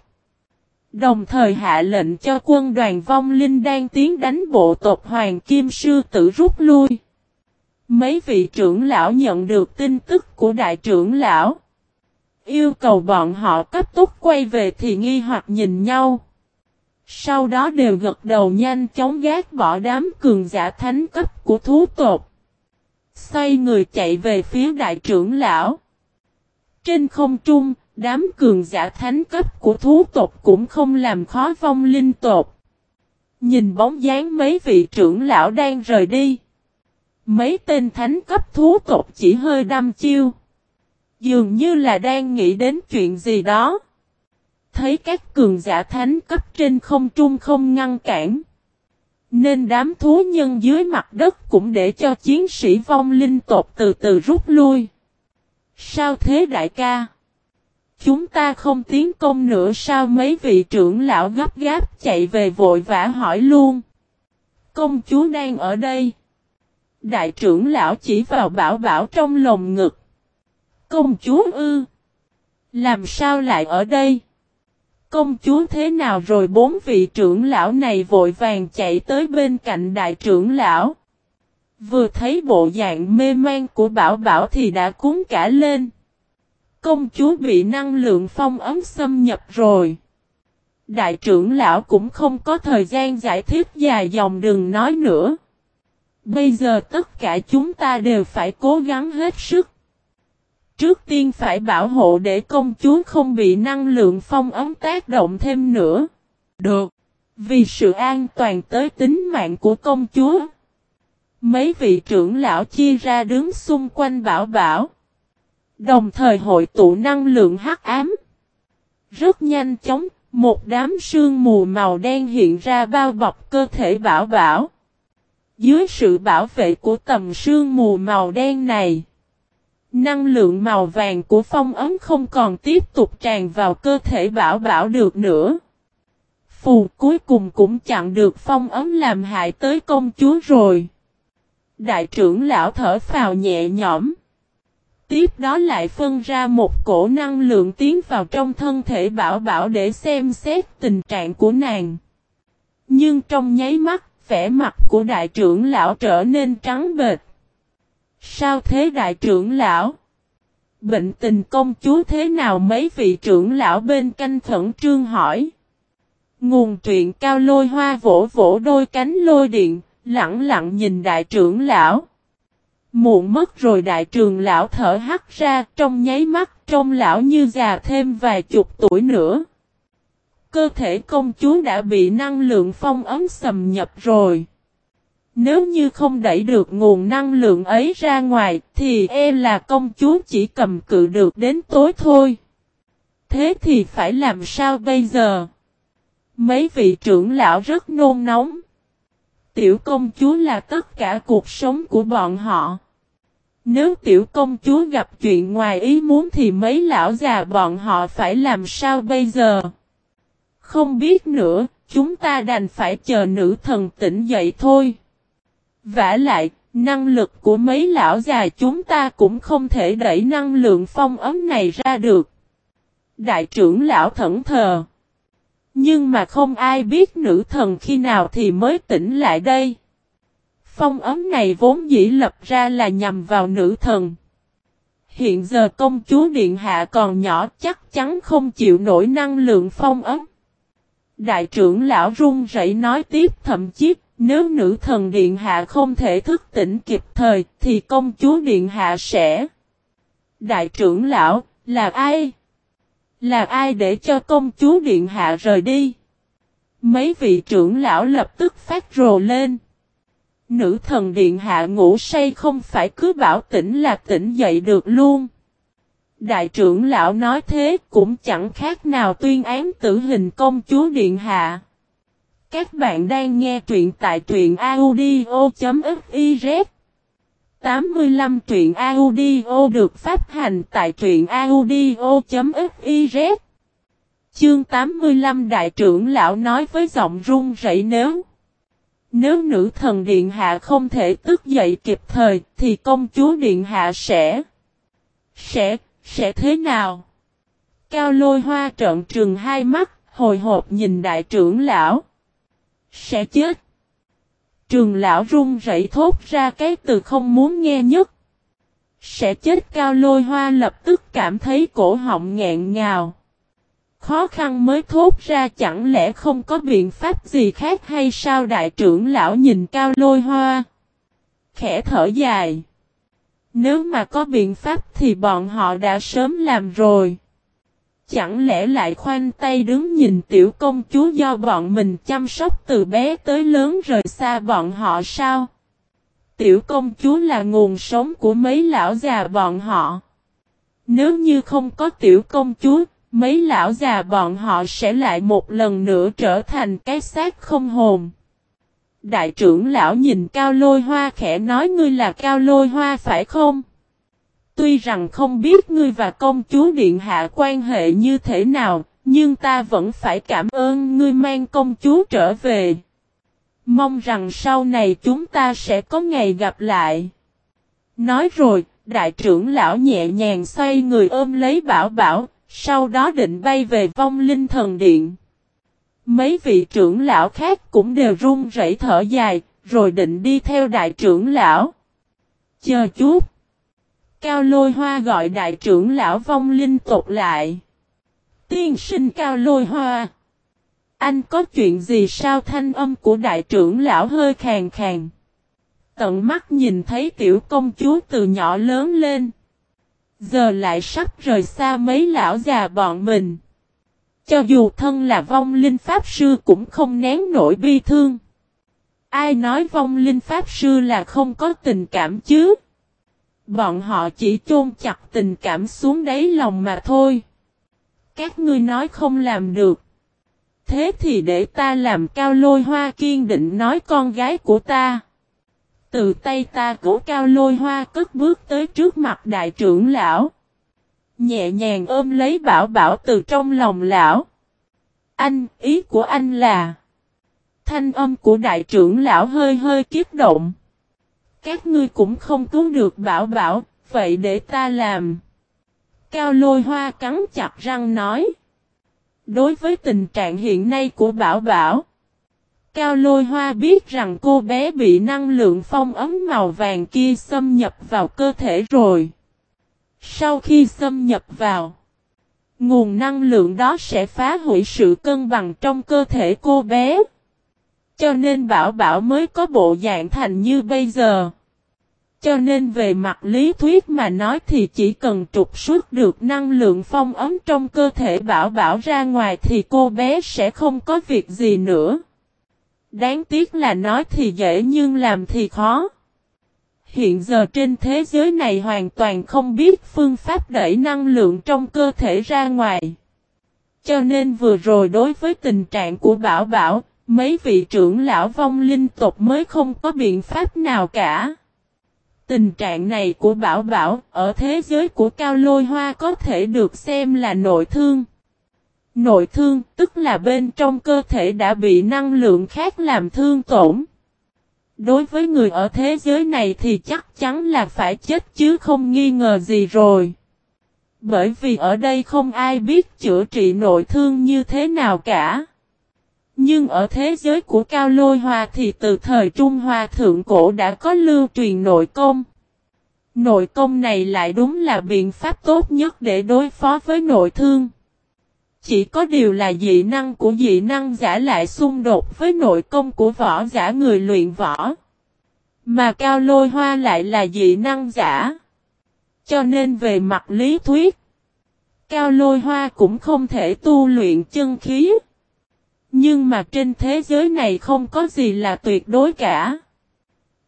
Đồng thời hạ lệnh cho quân đoàn vong linh đang tiến đánh bộ tộc Hoàng Kim Sư tử rút lui. Mấy vị trưởng lão nhận được tin tức của đại trưởng lão. Yêu cầu bọn họ cấp tốc quay về thì nghi hoặc nhìn nhau. Sau đó đều gật đầu nhanh chóng gác bỏ đám cường giả thánh cấp của thú tộc. Xoay người chạy về phía đại trưởng lão. Trên không trung, đám cường giả thánh cấp của thú tộc cũng không làm khó vong linh tộc. Nhìn bóng dáng mấy vị trưởng lão đang rời đi. Mấy tên thánh cấp thú tộc chỉ hơi đăm chiêu. Dường như là đang nghĩ đến chuyện gì đó. Thấy các cường giả thánh cấp trên không trung không ngăn cản. Nên đám thú nhân dưới mặt đất cũng để cho chiến sĩ vong linh tộc từ từ rút lui. Sao thế đại ca? Chúng ta không tiến công nữa sao mấy vị trưởng lão gấp gáp chạy về vội vã hỏi luôn. Công chúa đang ở đây. Đại trưởng lão chỉ vào bảo bảo trong lồng ngực. Công chúa ư. Làm sao lại ở đây? Công chúa thế nào rồi bốn vị trưởng lão này vội vàng chạy tới bên cạnh đại trưởng lão. Vừa thấy bộ dạng mê man của bảo bảo thì đã cuốn cả lên. Công chúa bị năng lượng phong ấm xâm nhập rồi. Đại trưởng lão cũng không có thời gian giải thích dài dòng đừng nói nữa. Bây giờ tất cả chúng ta đều phải cố gắng hết sức. Trước tiên phải bảo hộ để công chúa không bị năng lượng phong ấm tác động thêm nữa. Được. Vì sự an toàn tới tính mạng của công chúa. Mấy vị trưởng lão chia ra đứng xung quanh bảo bảo. Đồng thời hội tụ năng lượng hắc ám. Rất nhanh chóng, một đám sương mù màu đen hiện ra bao bọc cơ thể bảo bảo. Dưới sự bảo vệ của tầm sương mù màu đen này, Năng lượng màu vàng của phong ấm không còn tiếp tục tràn vào cơ thể bảo bảo được nữa. Phù cuối cùng cũng chặn được phong ấm làm hại tới công chúa rồi. Đại trưởng lão thở phào nhẹ nhõm. Tiếp đó lại phân ra một cổ năng lượng tiến vào trong thân thể bảo bảo để xem xét tình trạng của nàng. Nhưng trong nháy mắt, vẻ mặt của đại trưởng lão trở nên trắng bệch. Sao thế đại trưởng lão? Bệnh tình công chúa thế nào mấy vị trưởng lão bên canh khẩn trương hỏi. Nguồn truyện cao lôi hoa vỗ vỗ đôi cánh lôi điện, lặng lặng nhìn đại trưởng lão. Muộn mất rồi đại trưởng lão thở hắt ra trong nháy mắt trông lão như già thêm vài chục tuổi nữa. Cơ thể công chúa đã bị năng lượng phong ấm xâm nhập rồi. Nếu như không đẩy được nguồn năng lượng ấy ra ngoài thì e là công chúa chỉ cầm cự được đến tối thôi. Thế thì phải làm sao bây giờ? Mấy vị trưởng lão rất nôn nóng. Tiểu công chúa là tất cả cuộc sống của bọn họ. Nếu tiểu công chúa gặp chuyện ngoài ý muốn thì mấy lão già bọn họ phải làm sao bây giờ? Không biết nữa, chúng ta đành phải chờ nữ thần tỉnh dậy thôi vả lại, năng lực của mấy lão già chúng ta cũng không thể đẩy năng lượng phong ấm này ra được. Đại trưởng lão thẫn thờ. Nhưng mà không ai biết nữ thần khi nào thì mới tỉnh lại đây. Phong ấm này vốn dĩ lập ra là nhằm vào nữ thần. Hiện giờ công chúa Điện Hạ còn nhỏ chắc chắn không chịu nổi năng lượng phong ấm. Đại trưởng lão run rẩy nói tiếp thậm chí nếu nữ thần Điện Hạ không thể thức tỉnh kịp thời, thì công chúa Điện Hạ sẽ. Đại trưởng lão, là ai? Là ai để cho công chúa Điện Hạ rời đi? Mấy vị trưởng lão lập tức phát rồ lên. Nữ thần Điện Hạ ngủ say không phải cứ bảo tỉnh là tỉnh dậy được luôn. Đại trưởng lão nói thế cũng chẳng khác nào tuyên án tử hình công chúa Điện Hạ. Các bạn đang nghe truyện tại truyện audio.fiz 85 truyện audio được phát hành tại truyện audio.fiz Chương 85 Đại trưởng lão nói với giọng run rẩy nếu Nếu nữ thần Điện Hạ không thể tức dậy kịp thời thì công chúa Điện Hạ sẽ Sẽ, sẽ thế nào? Cao lôi hoa trợn trừng hai mắt, hồi hộp nhìn đại trưởng lão. Sẽ chết. Trường lão run rẩy thốt ra cái từ không muốn nghe nhất. Sẽ chết cao lôi hoa lập tức cảm thấy cổ họng nghẹn ngào. Khó khăn mới thốt ra chẳng lẽ không có biện pháp gì khác hay sao đại trưởng lão nhìn cao lôi hoa. Khẽ thở dài. Nếu mà có biện pháp thì bọn họ đã sớm làm rồi. Chẳng lẽ lại khoanh tay đứng nhìn tiểu công chúa do bọn mình chăm sóc từ bé tới lớn rời xa bọn họ sao? Tiểu công chúa là nguồn sống của mấy lão già bọn họ. Nếu như không có tiểu công chúa, mấy lão già bọn họ sẽ lại một lần nữa trở thành cái xác không hồn. Đại trưởng lão nhìn cao lôi hoa khẽ nói ngươi là cao lôi hoa phải không? Tuy rằng không biết ngươi và công chúa Điện Hạ quan hệ như thế nào, nhưng ta vẫn phải cảm ơn ngươi mang công chúa trở về. Mong rằng sau này chúng ta sẽ có ngày gặp lại. Nói rồi, đại trưởng lão nhẹ nhàng xoay người ôm lấy bảo bảo, sau đó định bay về vong linh thần điện. Mấy vị trưởng lão khác cũng đều run rẩy thở dài, rồi định đi theo đại trưởng lão. Chờ chút. Cao lôi hoa gọi đại trưởng lão vong linh tộc lại. Tiên sinh cao lôi hoa. Anh có chuyện gì sao thanh âm của đại trưởng lão hơi khàn khàn. Tận mắt nhìn thấy tiểu công chúa từ nhỏ lớn lên. Giờ lại sắp rời xa mấy lão già bọn mình. Cho dù thân là vong linh pháp sư cũng không nén nổi bi thương. Ai nói vong linh pháp sư là không có tình cảm chứ? Bọn họ chỉ chôn chặt tình cảm xuống đáy lòng mà thôi. Các ngươi nói không làm được. Thế thì để ta làm cao lôi hoa kiên định nói con gái của ta. Từ tay ta cổ cao lôi hoa cất bước tới trước mặt đại trưởng lão. Nhẹ nhàng ôm lấy bảo bảo từ trong lòng lão. Anh, ý của anh là. Thanh âm của đại trưởng lão hơi hơi kiếp động. Các ngươi cũng không cứu được bảo bảo, vậy để ta làm. Cao lôi hoa cắn chặt răng nói. Đối với tình trạng hiện nay của bảo bảo. Cao lôi hoa biết rằng cô bé bị năng lượng phong ấm màu vàng kia xâm nhập vào cơ thể rồi. Sau khi xâm nhập vào, nguồn năng lượng đó sẽ phá hủy sự cân bằng trong cơ thể cô bé. Cho nên bảo bảo mới có bộ dạng thành như bây giờ. Cho nên về mặt lý thuyết mà nói thì chỉ cần trục xuất được năng lượng phong ấm trong cơ thể bảo bảo ra ngoài thì cô bé sẽ không có việc gì nữa. Đáng tiếc là nói thì dễ nhưng làm thì khó. Hiện giờ trên thế giới này hoàn toàn không biết phương pháp đẩy năng lượng trong cơ thể ra ngoài. Cho nên vừa rồi đối với tình trạng của Bảo Bảo, mấy vị trưởng lão vong linh tộc mới không có biện pháp nào cả. Tình trạng này của Bảo Bảo ở thế giới của Cao Lôi Hoa có thể được xem là nội thương. Nội thương tức là bên trong cơ thể đã bị năng lượng khác làm thương tổn. Đối với người ở thế giới này thì chắc chắn là phải chết chứ không nghi ngờ gì rồi. Bởi vì ở đây không ai biết chữa trị nội thương như thế nào cả. Nhưng ở thế giới của Cao Lôi Hoa thì từ thời Trung Hoa Thượng Cổ đã có lưu truyền nội công. Nội công này lại đúng là biện pháp tốt nhất để đối phó với nội thương. Chỉ có điều là dị năng của dị năng giả lại xung đột với nội công của võ giả người luyện võ. Mà cao lôi hoa lại là dị năng giả. Cho nên về mặt lý thuyết, cao lôi hoa cũng không thể tu luyện chân khí. Nhưng mà trên thế giới này không có gì là tuyệt đối cả.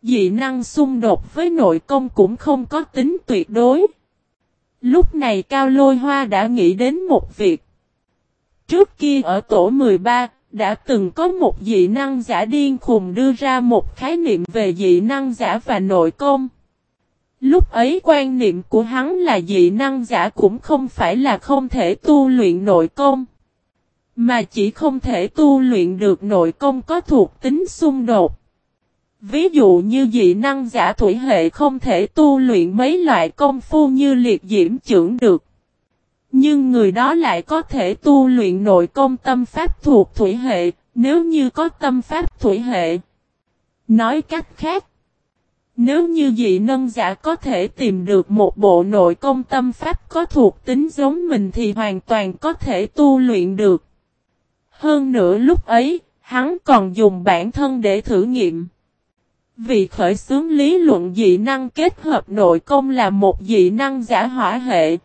Dị năng xung đột với nội công cũng không có tính tuyệt đối. Lúc này Cao Lôi Hoa đã nghĩ đến một việc. Trước kia ở tổ 13, đã từng có một dị năng giả điên khùng đưa ra một khái niệm về dị năng giả và nội công. Lúc ấy quan niệm của hắn là dị năng giả cũng không phải là không thể tu luyện nội công. Mà chỉ không thể tu luyện được nội công có thuộc tính xung đột. Ví dụ như dị năng giả thủy hệ không thể tu luyện mấy loại công phu như liệt diễm trưởng được. Nhưng người đó lại có thể tu luyện nội công tâm pháp thuộc thủy hệ, nếu như có tâm pháp thủy hệ. Nói cách khác, nếu như dị nâng giả có thể tìm được một bộ nội công tâm pháp có thuộc tính giống mình thì hoàn toàn có thể tu luyện được. Hơn nữa lúc ấy, hắn còn dùng bản thân để thử nghiệm. Vì khởi xướng lý luận dị năng kết hợp nội công là một dị năng giả hỏa hệ.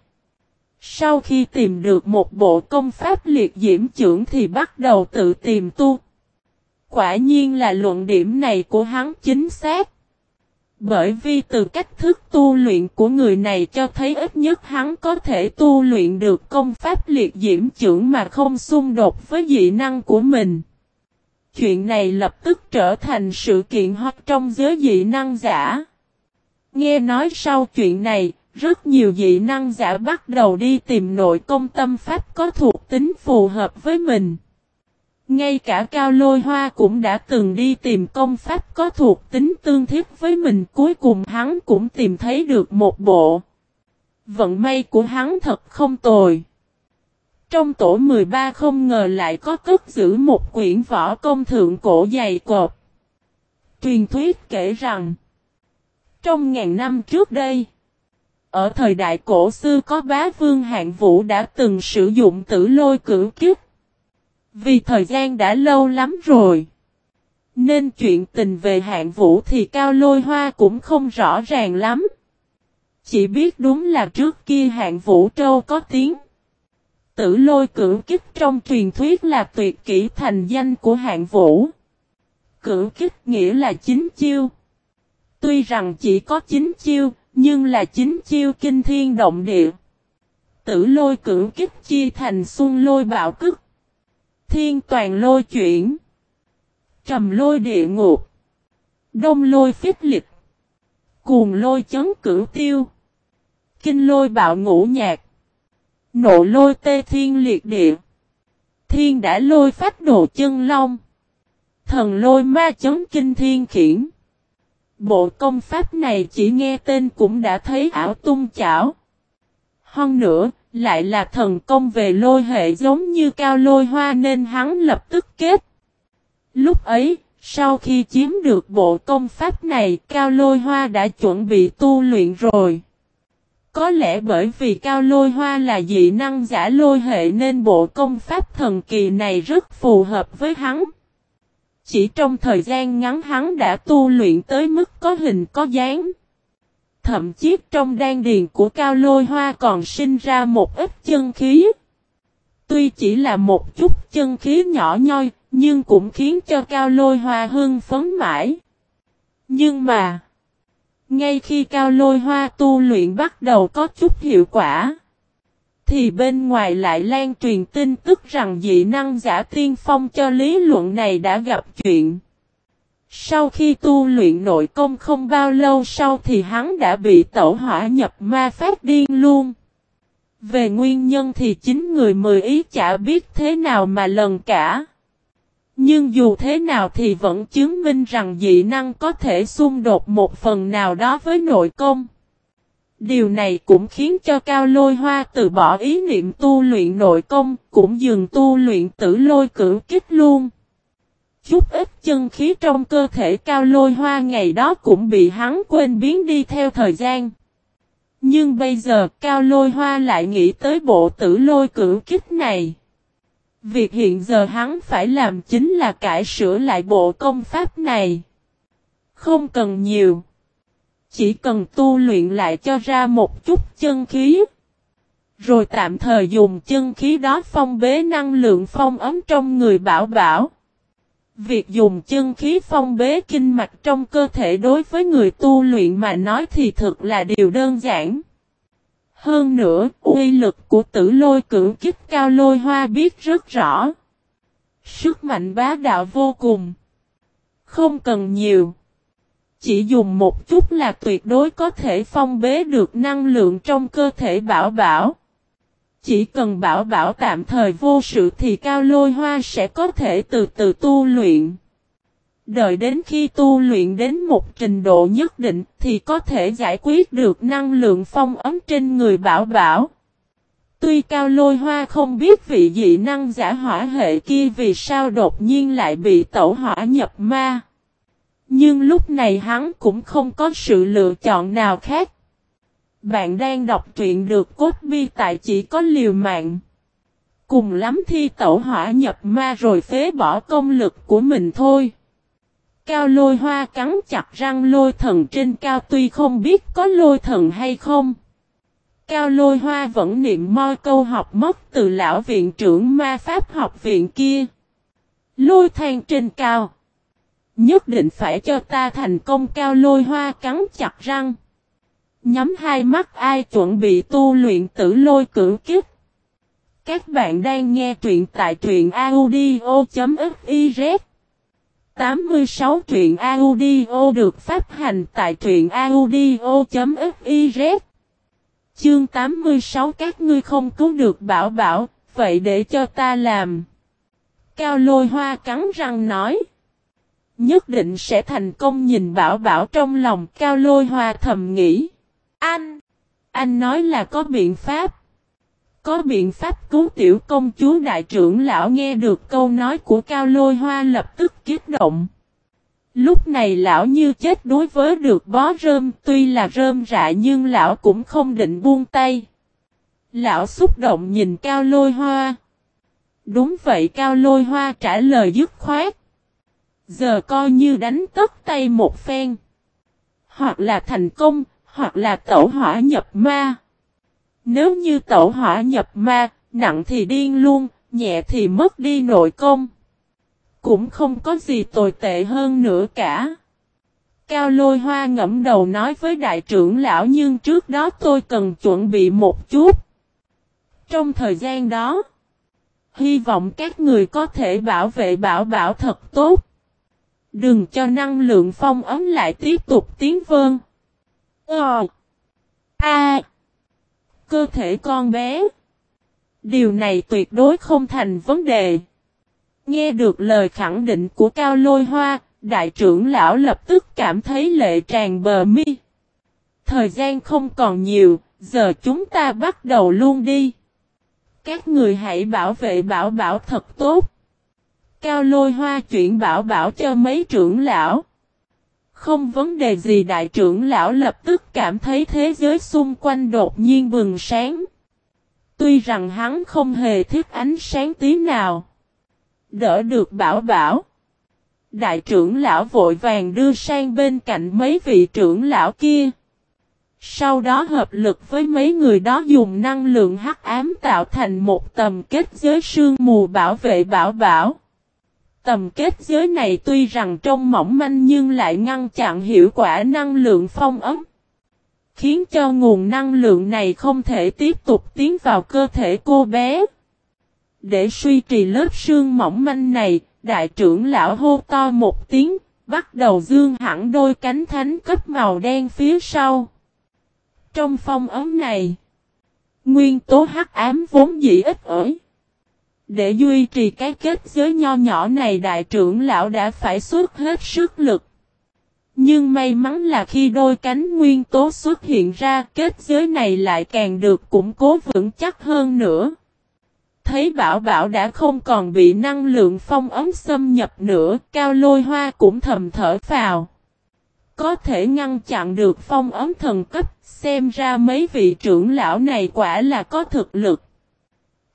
Sau khi tìm được một bộ công pháp liệt diễm trưởng thì bắt đầu tự tìm tu. Quả nhiên là luận điểm này của hắn chính xác. Bởi vì từ cách thức tu luyện của người này cho thấy ít nhất hắn có thể tu luyện được công pháp liệt diễm trưởng mà không xung đột với dị năng của mình. Chuyện này lập tức trở thành sự kiện hot trong giới dị năng giả. Nghe nói sau chuyện này, rất nhiều dị năng giả bắt đầu đi tìm nội công tâm pháp có thuộc tính phù hợp với mình. Ngay cả Cao Lôi Hoa cũng đã từng đi tìm công pháp có thuộc tính tương thiết với mình cuối cùng hắn cũng tìm thấy được một bộ. Vận may của hắn thật không tồi. Trong tổ 13 không ngờ lại có cất giữ một quyển võ công thượng cổ dày cộp. Truyền thuyết kể rằng, trong ngàn năm trước đây, ở thời đại cổ xưa có bá vương hạng vũ đã từng sử dụng tử lôi cử kiếp. Vì thời gian đã lâu lắm rồi. Nên chuyện tình về hạng vũ thì cao lôi hoa cũng không rõ ràng lắm. Chỉ biết đúng là trước kia hạng vũ trâu có tiếng. Tử lôi cử kích trong truyền thuyết là tuyệt kỹ thành danh của hạng vũ. Cử kích nghĩa là chính chiêu. Tuy rằng chỉ có chính chiêu, nhưng là chính chiêu kinh thiên động địa. Tử lôi cử kích chia thành xuân lôi bạo cức. Thiên toàn lôi chuyển. Trầm lôi địa ngục. Đông lôi phích lịch. Cuồng lôi chấn cửu tiêu. Kinh lôi bạo ngũ nhạc. Nộ lôi tê thiên liệt địa. Thiên đã lôi phát đồ chân long. Thần lôi ma chấn kinh thiên khiển. Bộ công pháp này chỉ nghe tên cũng đã thấy ảo tung chảo. Hơn nữa, lại là thần công về lôi hệ giống như cao lôi hoa nên hắn lập tức kết. Lúc ấy, sau khi chiếm được bộ công pháp này, cao lôi hoa đã chuẩn bị tu luyện rồi. Có lẽ bởi vì cao lôi hoa là dị năng giả lôi hệ nên bộ công pháp thần kỳ này rất phù hợp với hắn. Chỉ trong thời gian ngắn hắn đã tu luyện tới mức có hình có dáng. Thậm chí trong đan điền của cao lôi hoa còn sinh ra một ít chân khí. Tuy chỉ là một chút chân khí nhỏ nhoi, nhưng cũng khiến cho cao lôi hoa hưng phấn mãi. Nhưng mà, ngay khi cao lôi hoa tu luyện bắt đầu có chút hiệu quả, thì bên ngoài lại lan truyền tin tức rằng dị năng giả tiên phong cho lý luận này đã gặp chuyện. Sau khi tu luyện nội công không bao lâu sau thì hắn đã bị tẩu hỏa nhập ma phát điên luôn. Về nguyên nhân thì chính người mười ý chả biết thế nào mà lần cả. Nhưng dù thế nào thì vẫn chứng minh rằng dị năng có thể xung đột một phần nào đó với nội công. Điều này cũng khiến cho Cao Lôi Hoa từ bỏ ý niệm tu luyện nội công, cũng dừng tu luyện tử lôi cử kích luôn. Chút ít chân khí trong cơ thể Cao Lôi Hoa ngày đó cũng bị hắn quên biến đi theo thời gian. Nhưng bây giờ, Cao Lôi Hoa lại nghĩ tới bộ tử lôi cử kích này. Việc hiện giờ hắn phải làm chính là cải sửa lại bộ công pháp này. Không cần nhiều. Chỉ cần tu luyện lại cho ra một chút chân khí. Rồi tạm thời dùng chân khí đó phong bế năng lượng phong ấm trong người bảo bảo. Việc dùng chân khí phong bế kinh mạch trong cơ thể đối với người tu luyện mà nói thì thực là điều đơn giản. Hơn nữa, uy lực của tử lôi cưỡng kích cao lôi hoa biết rất rõ. Sức mạnh bá đạo vô cùng. Không cần nhiều. Chỉ dùng một chút là tuyệt đối có thể phong bế được năng lượng trong cơ thể bảo bảo. Chỉ cần bảo bảo tạm thời vô sự thì cao lôi hoa sẽ có thể từ từ tu luyện. Đợi đến khi tu luyện đến một trình độ nhất định thì có thể giải quyết được năng lượng phong ấm trên người bảo bảo. Tuy cao lôi hoa không biết vị dị năng giả hỏa hệ kia vì sao đột nhiên lại bị tẩu hỏa nhập ma. Nhưng lúc này hắn cũng không có sự lựa chọn nào khác. Bạn đang đọc truyện được cốt bi tại chỉ có liều mạng. Cùng lắm thi tẩu hỏa nhập ma rồi phế bỏ công lực của mình thôi. Cao lôi hoa cắn chặt răng lôi thần trên cao tuy không biết có lôi thần hay không. Cao lôi hoa vẫn niệm moi câu học mất từ lão viện trưởng ma pháp học viện kia. Lôi than trên cao. Nhất định phải cho ta thành công, cao lôi hoa cắn chặt răng. Nhắm hai mắt ai chuẩn bị tu luyện tử lôi cử kiếp. Các bạn đang nghe truyện tại truyện audio.fiz 86 truyện audio được phát hành tại truyện audio.fiz Chương 86 các ngươi không cứu được bảo bảo, vậy để cho ta làm. Cao lôi hoa cắn răng nói. Nhất định sẽ thành công nhìn bảo bảo trong lòng cao lôi hoa thầm nghĩ. Anh! Anh nói là có biện pháp. Có biện pháp cứu tiểu công chúa đại trưởng lão nghe được câu nói của cao lôi hoa lập tức kiếp động. Lúc này lão như chết đối với được bó rơm tuy là rơm rạ nhưng lão cũng không định buông tay. Lão xúc động nhìn cao lôi hoa. Đúng vậy cao lôi hoa trả lời dứt khoát. Giờ coi như đánh tất tay một phen. Hoặc là thành công, hoặc là tẩu hỏa nhập ma. Nếu như tẩu hỏa nhập ma, nặng thì điên luôn, nhẹ thì mất đi nội công. Cũng không có gì tồi tệ hơn nữa cả. Cao lôi hoa ngẫm đầu nói với đại trưởng lão nhưng trước đó tôi cần chuẩn bị một chút. Trong thời gian đó, hy vọng các người có thể bảo vệ bảo bảo thật tốt. Đừng cho năng lượng phong ấm lại tiếp tục tiến vơn. Ờ. A. Cơ thể con bé. Điều này tuyệt đối không thành vấn đề. Nghe được lời khẳng định của Cao Lôi Hoa, đại trưởng lão lập tức cảm thấy lệ tràn bờ mi. Thời gian không còn nhiều, giờ chúng ta bắt đầu luôn đi. Các người hãy bảo vệ bảo bảo thật tốt. Cao lôi hoa chuyển bảo bảo cho mấy trưởng lão. Không vấn đề gì, đại trưởng lão lập tức cảm thấy thế giới xung quanh đột nhiên bừng sáng. Tuy rằng hắn không hề thích ánh sáng tí nào. Đỡ được bảo bảo. Đại trưởng lão vội vàng đưa sang bên cạnh mấy vị trưởng lão kia. Sau đó hợp lực với mấy người đó dùng năng lượng hắc ám tạo thành một tầm kết giới sương mù bảo vệ bảo bảo. Tầm kết giới này tuy rằng trông mỏng manh nhưng lại ngăn chặn hiệu quả năng lượng phong ấm. Khiến cho nguồn năng lượng này không thể tiếp tục tiến vào cơ thể cô bé. Để suy trì lớp xương mỏng manh này, đại trưởng lão hô to một tiếng, bắt đầu dương hẳn đôi cánh thánh cấp màu đen phía sau. Trong phong ấm này, nguyên tố hắc ám vốn dĩ ít ỏi. Để duy trì cái kết giới nho nhỏ này đại trưởng lão đã phải xuất hết sức lực. Nhưng may mắn là khi đôi cánh nguyên tố xuất hiện ra kết giới này lại càng được củng cố vững chắc hơn nữa. Thấy bảo bảo đã không còn bị năng lượng phong ấm xâm nhập nữa, cao lôi hoa cũng thầm thở vào. Có thể ngăn chặn được phong ấm thần cấp, xem ra mấy vị trưởng lão này quả là có thực lực.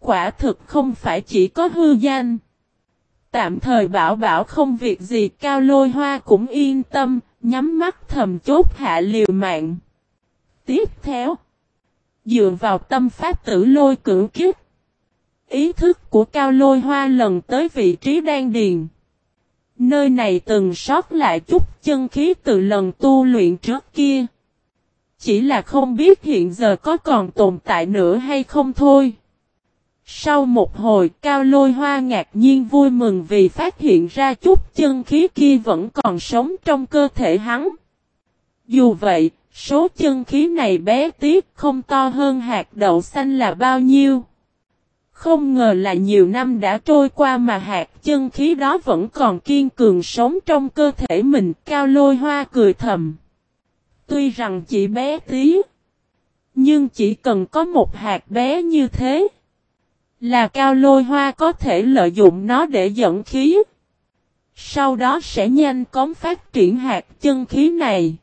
Quả thực không phải chỉ có hư danh. Tạm thời bảo bảo không việc gì cao lôi hoa cũng yên tâm, nhắm mắt thầm chốt hạ liều mạng. Tiếp theo, dựa vào tâm pháp tử lôi cưỡng kiếp. Ý thức của cao lôi hoa lần tới vị trí đan điền. Nơi này từng sót lại chút chân khí từ lần tu luyện trước kia. Chỉ là không biết hiện giờ có còn tồn tại nữa hay không thôi. Sau một hồi cao lôi hoa ngạc nhiên vui mừng vì phát hiện ra chút chân khí kia vẫn còn sống trong cơ thể hắn. Dù vậy, số chân khí này bé tiếc không to hơn hạt đậu xanh là bao nhiêu. Không ngờ là nhiều năm đã trôi qua mà hạt chân khí đó vẫn còn kiên cường sống trong cơ thể mình cao lôi hoa cười thầm. Tuy rằng chỉ bé tí, nhưng chỉ cần có một hạt bé như thế, là cao lôi hoa có thể lợi dụng nó để dẫn khí. Sau đó sẽ nhanh cống phát triển hạt chân khí này.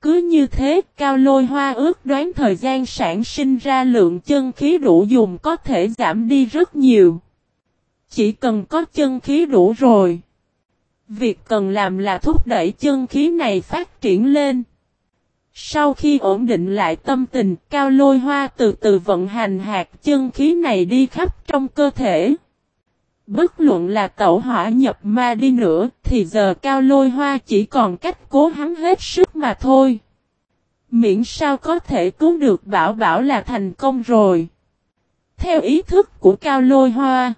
Cứ như thế, cao lôi hoa ước đoán thời gian sản sinh ra lượng chân khí đủ dùng có thể giảm đi rất nhiều. Chỉ cần có chân khí đủ rồi. Việc cần làm là thúc đẩy chân khí này phát triển lên. Sau khi ổn định lại tâm tình, cao lôi hoa từ từ vận hành hạt chân khí này đi khắp trong cơ thể. Bất luận là tẩu hỏa nhập ma đi nữa, thì giờ cao lôi hoa chỉ còn cách cố hắn hết sức mà thôi. Miễn sao có thể cứu được bảo bảo là thành công rồi. Theo ý thức của cao lôi hoa,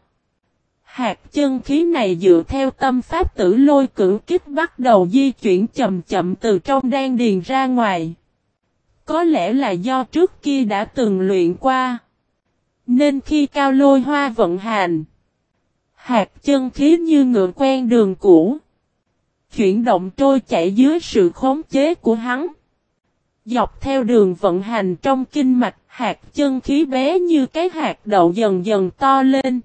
hạt chân khí này dựa theo tâm pháp tử lôi cử kích bắt đầu di chuyển chậm chậm từ trong đan điền ra ngoài. Có lẽ là do trước kia đã từng luyện qua. Nên khi cao lôi hoa vận hành, hạt chân khí như ngựa quen đường cũ. Chuyển động trôi chảy dưới sự khống chế của hắn. Dọc theo đường vận hành trong kinh mạch, hạt chân khí bé như cái hạt đậu dần dần to lên.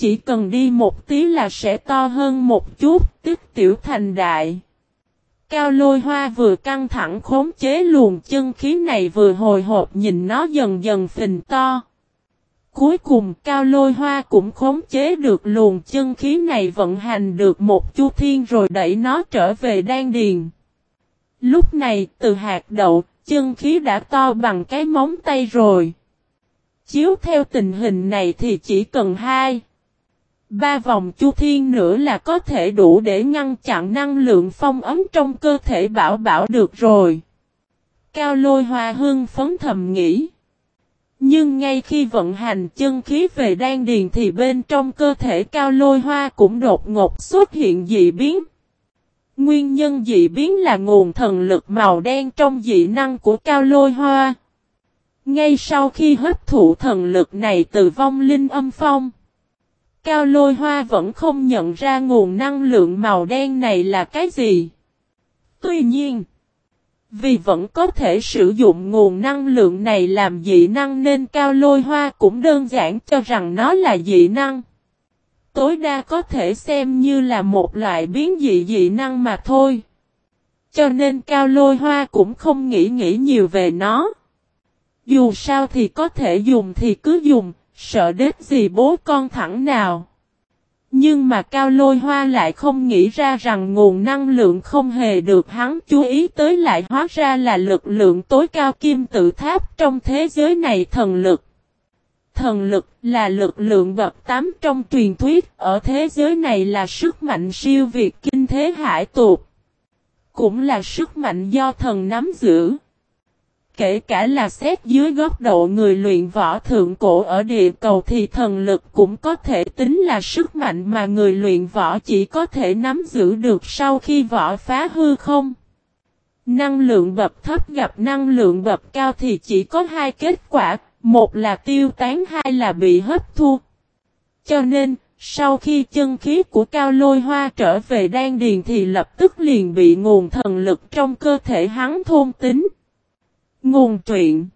Chỉ cần đi một tí là sẽ to hơn một chút, tức tiểu thành đại. Cao lôi hoa vừa căng thẳng khống chế luồng chân khí này vừa hồi hộp nhìn nó dần dần phình to. Cuối cùng cao lôi hoa cũng khống chế được luồng chân khí này vận hành được một chu thiên rồi đẩy nó trở về đan điền. Lúc này từ hạt đậu, chân khí đã to bằng cái móng tay rồi. Chiếu theo tình hình này thì chỉ cần hai. Ba vòng chu thiên nữa là có thể đủ để ngăn chặn năng lượng phong ấm trong cơ thể bảo bảo được rồi. Cao lôi hoa hương phấn thầm nghĩ. Nhưng ngay khi vận hành chân khí về đan điền thì bên trong cơ thể cao lôi hoa cũng đột ngột xuất hiện dị biến. Nguyên nhân dị biến là nguồn thần lực màu đen trong dị năng của cao lôi hoa. Ngay sau khi hấp thụ thần lực này từ vong linh âm phong, Cao lôi hoa vẫn không nhận ra nguồn năng lượng màu đen này là cái gì. Tuy nhiên, vì vẫn có thể sử dụng nguồn năng lượng này làm dị năng nên cao lôi hoa cũng đơn giản cho rằng nó là dị năng. Tối đa có thể xem như là một loại biến dị dị năng mà thôi. Cho nên cao lôi hoa cũng không nghĩ nghĩ nhiều về nó. Dù sao thì có thể dùng thì cứ dùng, sợ đến gì bố con thẳng nào. Nhưng mà Cao Lôi Hoa lại không nghĩ ra rằng nguồn năng lượng không hề được hắn chú ý tới lại hóa ra là lực lượng tối cao kim tự tháp trong thế giới này thần lực. Thần lực là lực lượng bậc tám trong truyền thuyết, ở thế giới này là sức mạnh siêu việt kinh thế hải tuột. Cũng là sức mạnh do thần nắm giữ. Kể cả là xét dưới góc độ người luyện võ thượng cổ ở địa cầu thì thần lực cũng có thể tính là sức mạnh mà người luyện võ chỉ có thể nắm giữ được sau khi võ phá hư không. Năng lượng bập thấp gặp năng lượng bập cao thì chỉ có hai kết quả, một là tiêu tán hai là bị hấp thu. Cho nên, sau khi chân khí của cao lôi hoa trở về đan điền thì lập tức liền bị nguồn thần lực trong cơ thể hắn thôn tính. Nguồn truyện.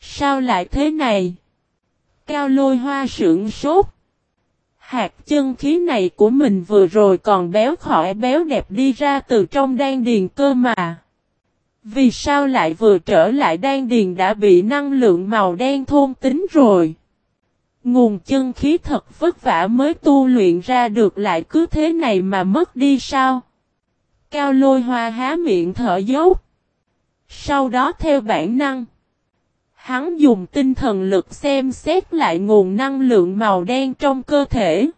Sao lại thế này? Cao lôi hoa sưởng sốt. Hạt chân khí này của mình vừa rồi còn béo khỏi béo đẹp đi ra từ trong đan điền cơ mà. Vì sao lại vừa trở lại đan điền đã bị năng lượng màu đen thôn tính rồi? Nguồn chân khí thật vất vả mới tu luyện ra được lại cứ thế này mà mất đi sao? Cao lôi hoa há miệng thở dốc. Sau đó theo bản năng, hắn dùng tinh thần lực xem xét lại nguồn năng lượng màu đen trong cơ thể.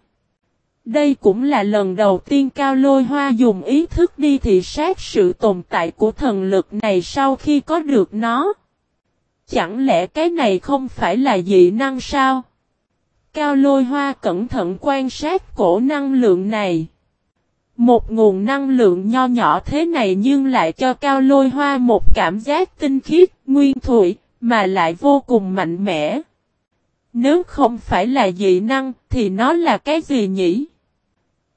Đây cũng là lần đầu tiên Cao Lôi Hoa dùng ý thức đi thị sát sự tồn tại của thần lực này sau khi có được nó. Chẳng lẽ cái này không phải là dị năng sao? Cao Lôi Hoa cẩn thận quan sát cổ năng lượng này. Một nguồn năng lượng nho nhỏ thế này nhưng lại cho cao lôi hoa một cảm giác tinh khiết, nguyên thủy, mà lại vô cùng mạnh mẽ. Nếu không phải là dị năng, thì nó là cái gì nhỉ?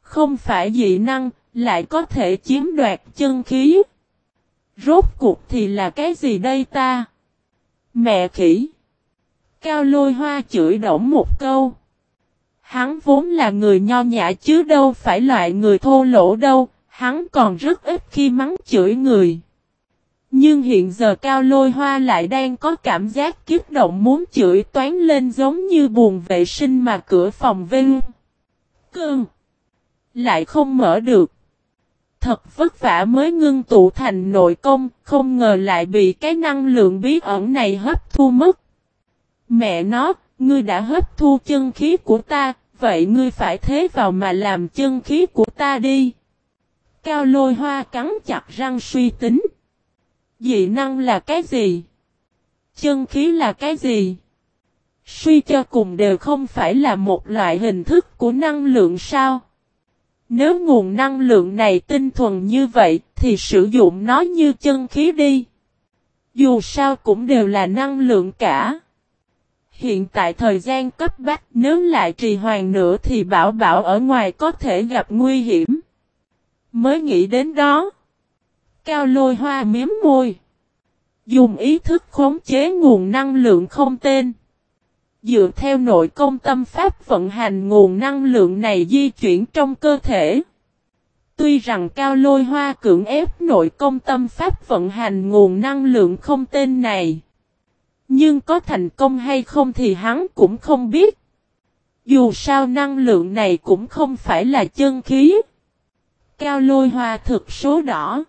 Không phải dị năng, lại có thể chiếm đoạt chân khí. Rốt cuộc thì là cái gì đây ta? Mẹ khỉ! Cao lôi hoa chửi động một câu. Hắn vốn là người nho nhã chứ đâu phải loại người thô lỗ đâu, hắn còn rất ít khi mắng chửi người. Nhưng hiện giờ Cao Lôi Hoa lại đang có cảm giác kiếp động muốn chửi toán lên giống như buồn vệ sinh mà cửa phòng vinh. Cơn. Lại không mở được. Thật vất vả mới ngưng tụ thành nội công, không ngờ lại bị cái năng lượng bí ẩn này hấp thu mất. Mẹ nó, ngươi đã hấp thu chân khí của ta, vậy ngươi phải thế vào mà làm chân khí của ta đi. Cao lôi hoa cắn chặt răng suy tính. Dị năng là cái gì? Chân khí là cái gì? Suy cho cùng đều không phải là một loại hình thức của năng lượng sao? Nếu nguồn năng lượng này tinh thuần như vậy thì sử dụng nó như chân khí đi. Dù sao cũng đều là năng lượng cả. Hiện tại thời gian cấp bách, nếu lại trì hoãn nữa thì bảo bảo ở ngoài có thể gặp nguy hiểm. Mới nghĩ đến đó. Cao lôi hoa miếm môi. Dùng ý thức khống chế nguồn năng lượng không tên. Dựa theo nội công tâm pháp vận hành nguồn năng lượng này di chuyển trong cơ thể. Tuy rằng cao lôi hoa cưỡng ép nội công tâm pháp vận hành nguồn năng lượng không tên này. Nhưng có thành công hay không thì hắn cũng không biết. Dù sao năng lượng này cũng không phải là chân khí. Cao lôi hoa thực số đỏ.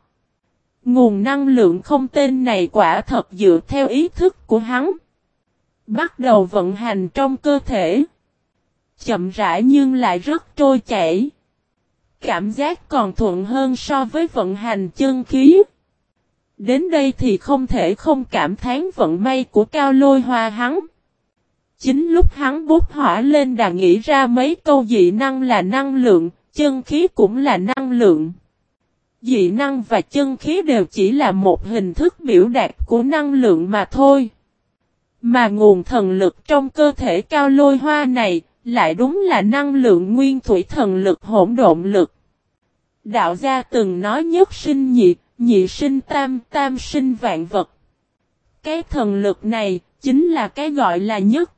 Nguồn năng lượng không tên này quả thật dựa theo ý thức của hắn. Bắt đầu vận hành trong cơ thể. Chậm rãi nhưng lại rất trôi chảy. Cảm giác còn thuận hơn so với vận hành chân khí. Đến đây thì không thể không cảm thán vận may của cao lôi hoa hắn. Chính lúc hắn bút hỏa lên đã nghĩ ra mấy câu dị năng là năng lượng, chân khí cũng là năng lượng. Dị năng và chân khí đều chỉ là một hình thức biểu đạt của năng lượng mà thôi. Mà nguồn thần lực trong cơ thể cao lôi hoa này, lại đúng là năng lượng nguyên thủy thần lực hỗn độn lực. Đạo gia từng nói nhất sinh nhị, nhị sinh tam, tam sinh vạn vật. Cái thần lực này, chính là cái gọi là nhất.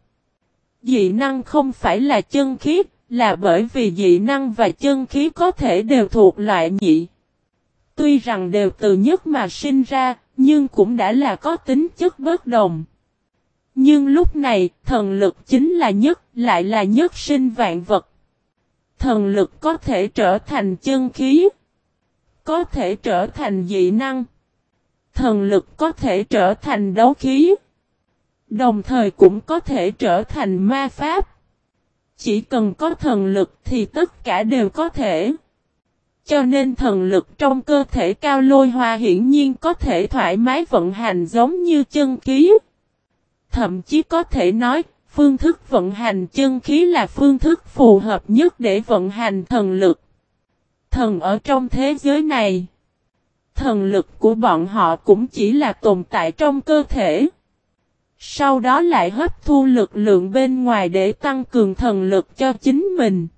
Dị năng không phải là chân khí, là bởi vì dị năng và chân khí có thể đều thuộc loại nhị. Tuy rằng đều từ nhất mà sinh ra, nhưng cũng đã là có tính chất bất đồng. Nhưng lúc này, thần lực chính là nhất, lại là nhất sinh vạn vật. Thần lực có thể trở thành chân khí, có thể trở thành dị năng. Thần lực có thể trở thành đấu khí, đồng thời cũng có thể trở thành ma pháp. Chỉ cần có thần lực thì tất cả đều có thể. Cho nên thần lực trong cơ thể cao lôi hoa hiển nhiên có thể thoải mái vận hành giống như chân khí. Thậm chí có thể nói, phương thức vận hành chân khí là phương thức phù hợp nhất để vận hành thần lực. Thần ở trong thế giới này, thần lực của bọn họ cũng chỉ là tồn tại trong cơ thể. Sau đó lại hấp thu lực lượng bên ngoài để tăng cường thần lực cho chính mình.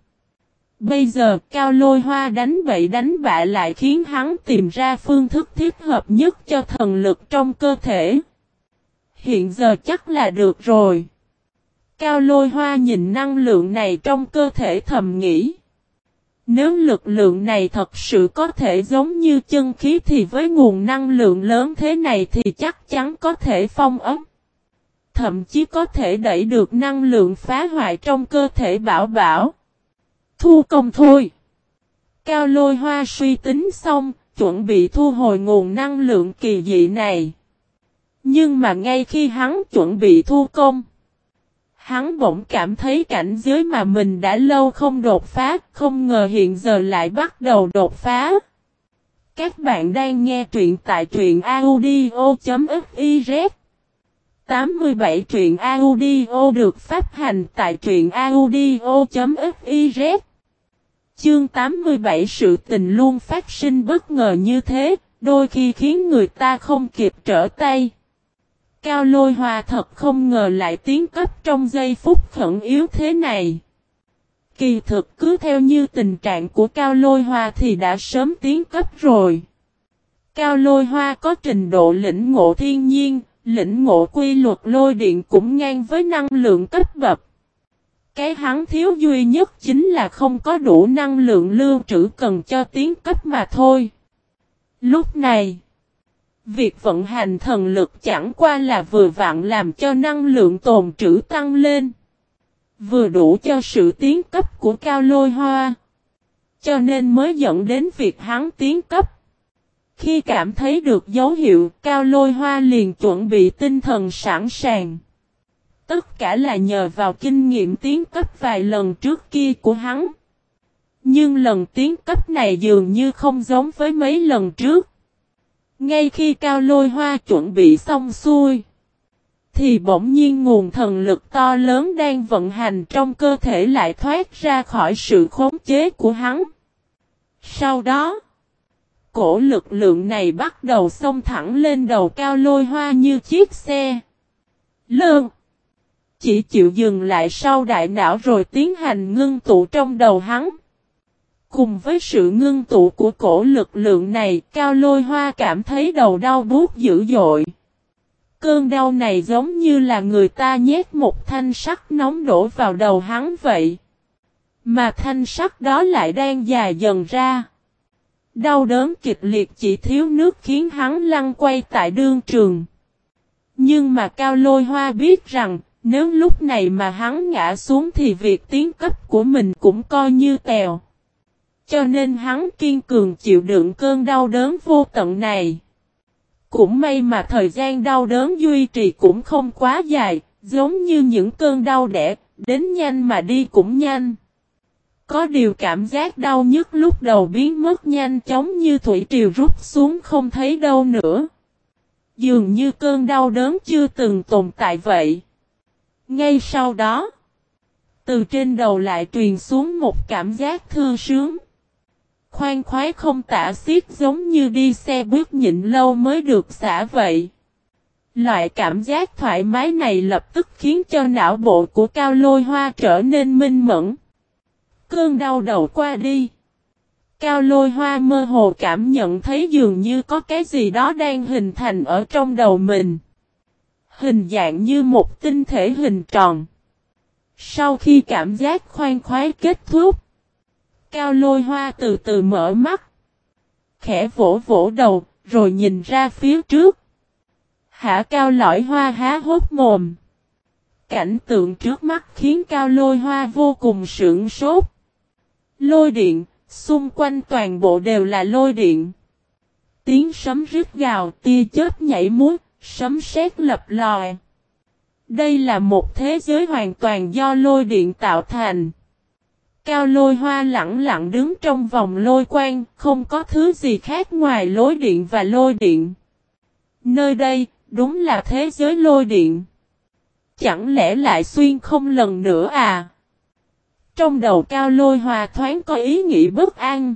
Bây giờ cao lôi hoa đánh bậy đánh bạ lại khiến hắn tìm ra phương thức thiết hợp nhất cho thần lực trong cơ thể. Hiện giờ chắc là được rồi. Cao lôi hoa nhìn năng lượng này trong cơ thể thầm nghĩ. Nếu lực lượng này thật sự có thể giống như chân khí thì với nguồn năng lượng lớn thế này thì chắc chắn có thể phong ấm. Thậm chí có thể đẩy được năng lượng phá hoại trong cơ thể bảo bảo. Thu công thôi. Cao lôi hoa suy tính xong, chuẩn bị thu hồi nguồn năng lượng kỳ dị này. Nhưng mà ngay khi hắn chuẩn bị thu công, hắn bỗng cảm thấy cảnh giới mà mình đã lâu không đột phá, không ngờ hiện giờ lại bắt đầu đột phá. Các bạn đang nghe truyện tại truyện audio.fiz 87 truyện audio được phát hành tại truyện audio.fiz Chương 87 sự tình luôn phát sinh bất ngờ như thế, đôi khi khiến người ta không kịp trở tay. Cao lôi hòa thật không ngờ lại tiến cấp trong giây phút khẩn yếu thế này. Kỳ thực cứ theo như tình trạng của Cao lôi hoa thì đã sớm tiến cấp rồi. Cao lôi hoa có trình độ lĩnh ngộ thiên nhiên, lĩnh ngộ quy luật lôi điện cũng ngang với năng lượng cấp bậc. Cái hắn thiếu duy nhất chính là không có đủ năng lượng lưu trữ cần cho tiến cấp mà thôi. Lúc này, việc vận hành thần lực chẳng qua là vừa vặn làm cho năng lượng tồn trữ tăng lên. Vừa đủ cho sự tiến cấp của cao lôi hoa. Cho nên mới dẫn đến việc hắn tiến cấp. Khi cảm thấy được dấu hiệu, Cao Lôi Hoa liền chuẩn bị tinh thần sẵn sàng. Tất cả là nhờ vào kinh nghiệm tiến cấp vài lần trước kia của hắn. Nhưng lần tiến cấp này dường như không giống với mấy lần trước. Ngay khi Cao Lôi Hoa chuẩn bị xong xuôi, thì bỗng nhiên nguồn thần lực to lớn đang vận hành trong cơ thể lại thoát ra khỏi sự khống chế của hắn. Sau đó, Cổ lực lượng này bắt đầu xông thẳng lên đầu cao lôi hoa như chiếc xe. Lương. Chỉ chịu dừng lại sau đại não rồi tiến hành ngưng tụ trong đầu hắn. Cùng với sự ngưng tụ của cổ lực lượng này, cao lôi hoa cảm thấy đầu đau buốt dữ dội. Cơn đau này giống như là người ta nhét một thanh sắt nóng đổ vào đầu hắn vậy. Mà thanh sắt đó lại đang dài dần ra. Đau đớn kịch liệt chỉ thiếu nước khiến hắn lăn quay tại đương trường. Nhưng mà Cao Lôi Hoa biết rằng, nếu lúc này mà hắn ngã xuống thì việc tiến cấp của mình cũng coi như tèo. Cho nên hắn kiên cường chịu đựng cơn đau đớn vô tận này. Cũng may mà thời gian đau đớn duy trì cũng không quá dài, giống như những cơn đau đẻ, đến nhanh mà đi cũng nhanh. Có điều cảm giác đau nhức lúc đầu biến mất nhanh chóng như thủy triều rút xuống không thấy đâu nữa. Dường như cơn đau đớn chưa từng tồn tại vậy. Ngay sau đó, từ trên đầu lại truyền xuống một cảm giác thư sướng. Khoan khoái không tả xiết giống như đi xe bước nhịn lâu mới được xả vậy. Loại cảm giác thoải mái này lập tức khiến cho não bộ của cao lôi hoa trở nên minh mẫn. Cơn đau đầu qua đi. Cao lôi hoa mơ hồ cảm nhận thấy dường như có cái gì đó đang hình thành ở trong đầu mình. Hình dạng như một tinh thể hình tròn. Sau khi cảm giác khoan khoái kết thúc. Cao lôi hoa từ từ mở mắt. Khẽ vỗ vỗ đầu, rồi nhìn ra phía trước. Hạ cao lõi hoa há hốt mồm. Cảnh tượng trước mắt khiến cao lôi hoa vô cùng sưởng sốt. Lôi điện, xung quanh toàn bộ đều là lôi điện. Tiếng sấm rít gào, tia chớp nhảy múa, sấm sét lập lòi. Đây là một thế giới hoàn toàn do lôi điện tạo thành. Cao lôi hoa lặng lặng đứng trong vòng lôi quang, không có thứ gì khác ngoài lôi điện và lôi điện. Nơi đây, đúng là thế giới lôi điện. Chẳng lẽ lại xuyên không lần nữa à? Trong đầu cao lôi hoa thoáng có ý nghĩ bất an.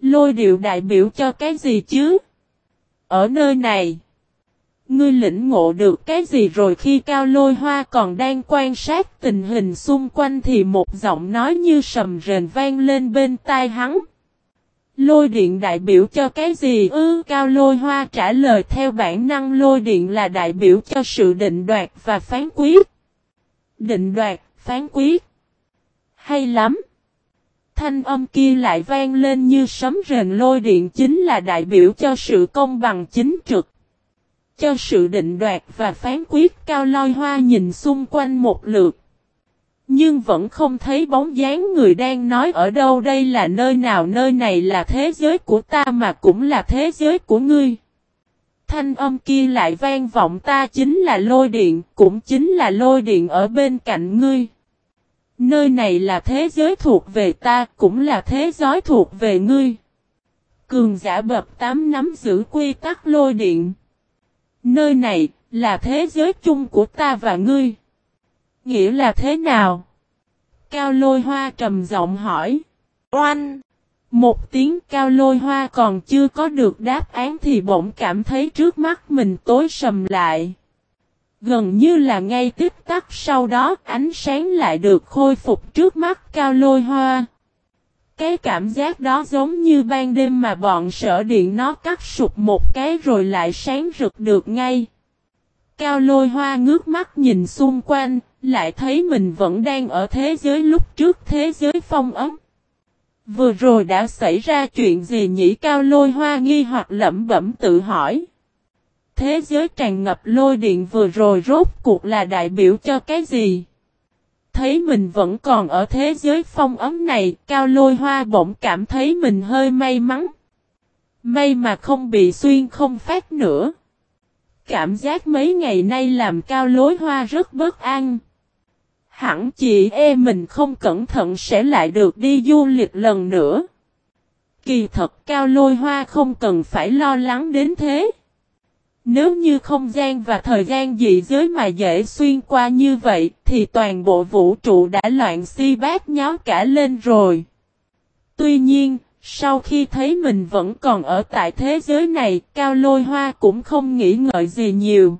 Lôi điệu đại biểu cho cái gì chứ? Ở nơi này, ngươi lĩnh ngộ được cái gì rồi khi cao lôi hoa còn đang quan sát tình hình xung quanh thì một giọng nói như sầm rền vang lên bên tai hắn. Lôi điện đại biểu cho cái gì ư? Cao lôi hoa trả lời theo bản năng lôi điện là đại biểu cho sự định đoạt và phán quyết. Định đoạt, phán quyết. Hay lắm. Thanh âm kia lại vang lên như sấm rền lôi điện chính là đại biểu cho sự công bằng chính trực. Cho sự định đoạt và phán quyết cao lôi hoa nhìn xung quanh một lượt. Nhưng vẫn không thấy bóng dáng người đang nói ở đâu đây là nơi nào nơi này là thế giới của ta mà cũng là thế giới của ngươi. Thanh âm kia lại vang vọng ta chính là lôi điện, cũng chính là lôi điện ở bên cạnh ngươi. Nơi này là thế giới thuộc về ta, cũng là thế giới thuộc về ngươi. Cường giả bập tám nắm giữ quy tắc lôi điện. Nơi này, là thế giới chung của ta và ngươi. Nghĩa là thế nào? Cao lôi hoa trầm giọng hỏi. Oanh! Một tiếng cao lôi hoa còn chưa có được đáp án thì bỗng cảm thấy trước mắt mình tối sầm lại. Gần như là ngay tiếp tắc sau đó ánh sáng lại được khôi phục trước mắt cao lôi hoa. Cái cảm giác đó giống như ban đêm mà bọn sở điện nó cắt sụp một cái rồi lại sáng rực được ngay. Cao lôi hoa ngước mắt nhìn xung quanh, lại thấy mình vẫn đang ở thế giới lúc trước thế giới phong ấm. Vừa rồi đã xảy ra chuyện gì nhỉ cao lôi hoa nghi hoặc lẩm bẩm tự hỏi. Thế giới tràn ngập lôi điện vừa rồi rốt cuộc là đại biểu cho cái gì? Thấy mình vẫn còn ở thế giới phong ấm này, cao lôi hoa bỗng cảm thấy mình hơi may mắn. May mà không bị xuyên không phát nữa. Cảm giác mấy ngày nay làm cao lối hoa rất bất an. Hẳn chị em mình không cẩn thận sẽ lại được đi du lịch lần nữa. Kỳ thật cao lôi hoa không cần phải lo lắng đến thế. Nếu như không gian và thời gian dị giới mà dễ xuyên qua như vậy, thì toàn bộ vũ trụ đã loạn si bát nháo cả lên rồi. Tuy nhiên, sau khi thấy mình vẫn còn ở tại thế giới này, Cao Lôi Hoa cũng không nghĩ ngợi gì nhiều.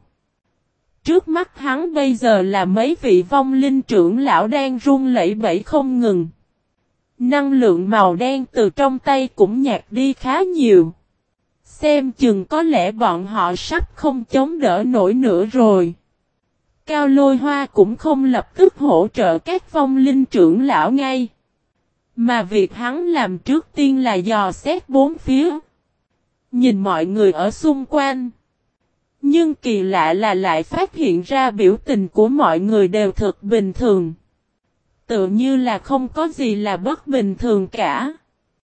Trước mắt hắn bây giờ là mấy vị vong linh trưởng lão đang run lẩy bẩy không ngừng. Năng lượng màu đen từ trong tay cũng nhạt đi khá nhiều. Xem chừng có lẽ bọn họ sắp không chống đỡ nổi nữa rồi. Cao lôi hoa cũng không lập tức hỗ trợ các vong linh trưởng lão ngay. Mà việc hắn làm trước tiên là dò xét bốn phía. Nhìn mọi người ở xung quanh. Nhưng kỳ lạ là lại phát hiện ra biểu tình của mọi người đều thật bình thường. Tự như là không có gì là bất bình thường cả.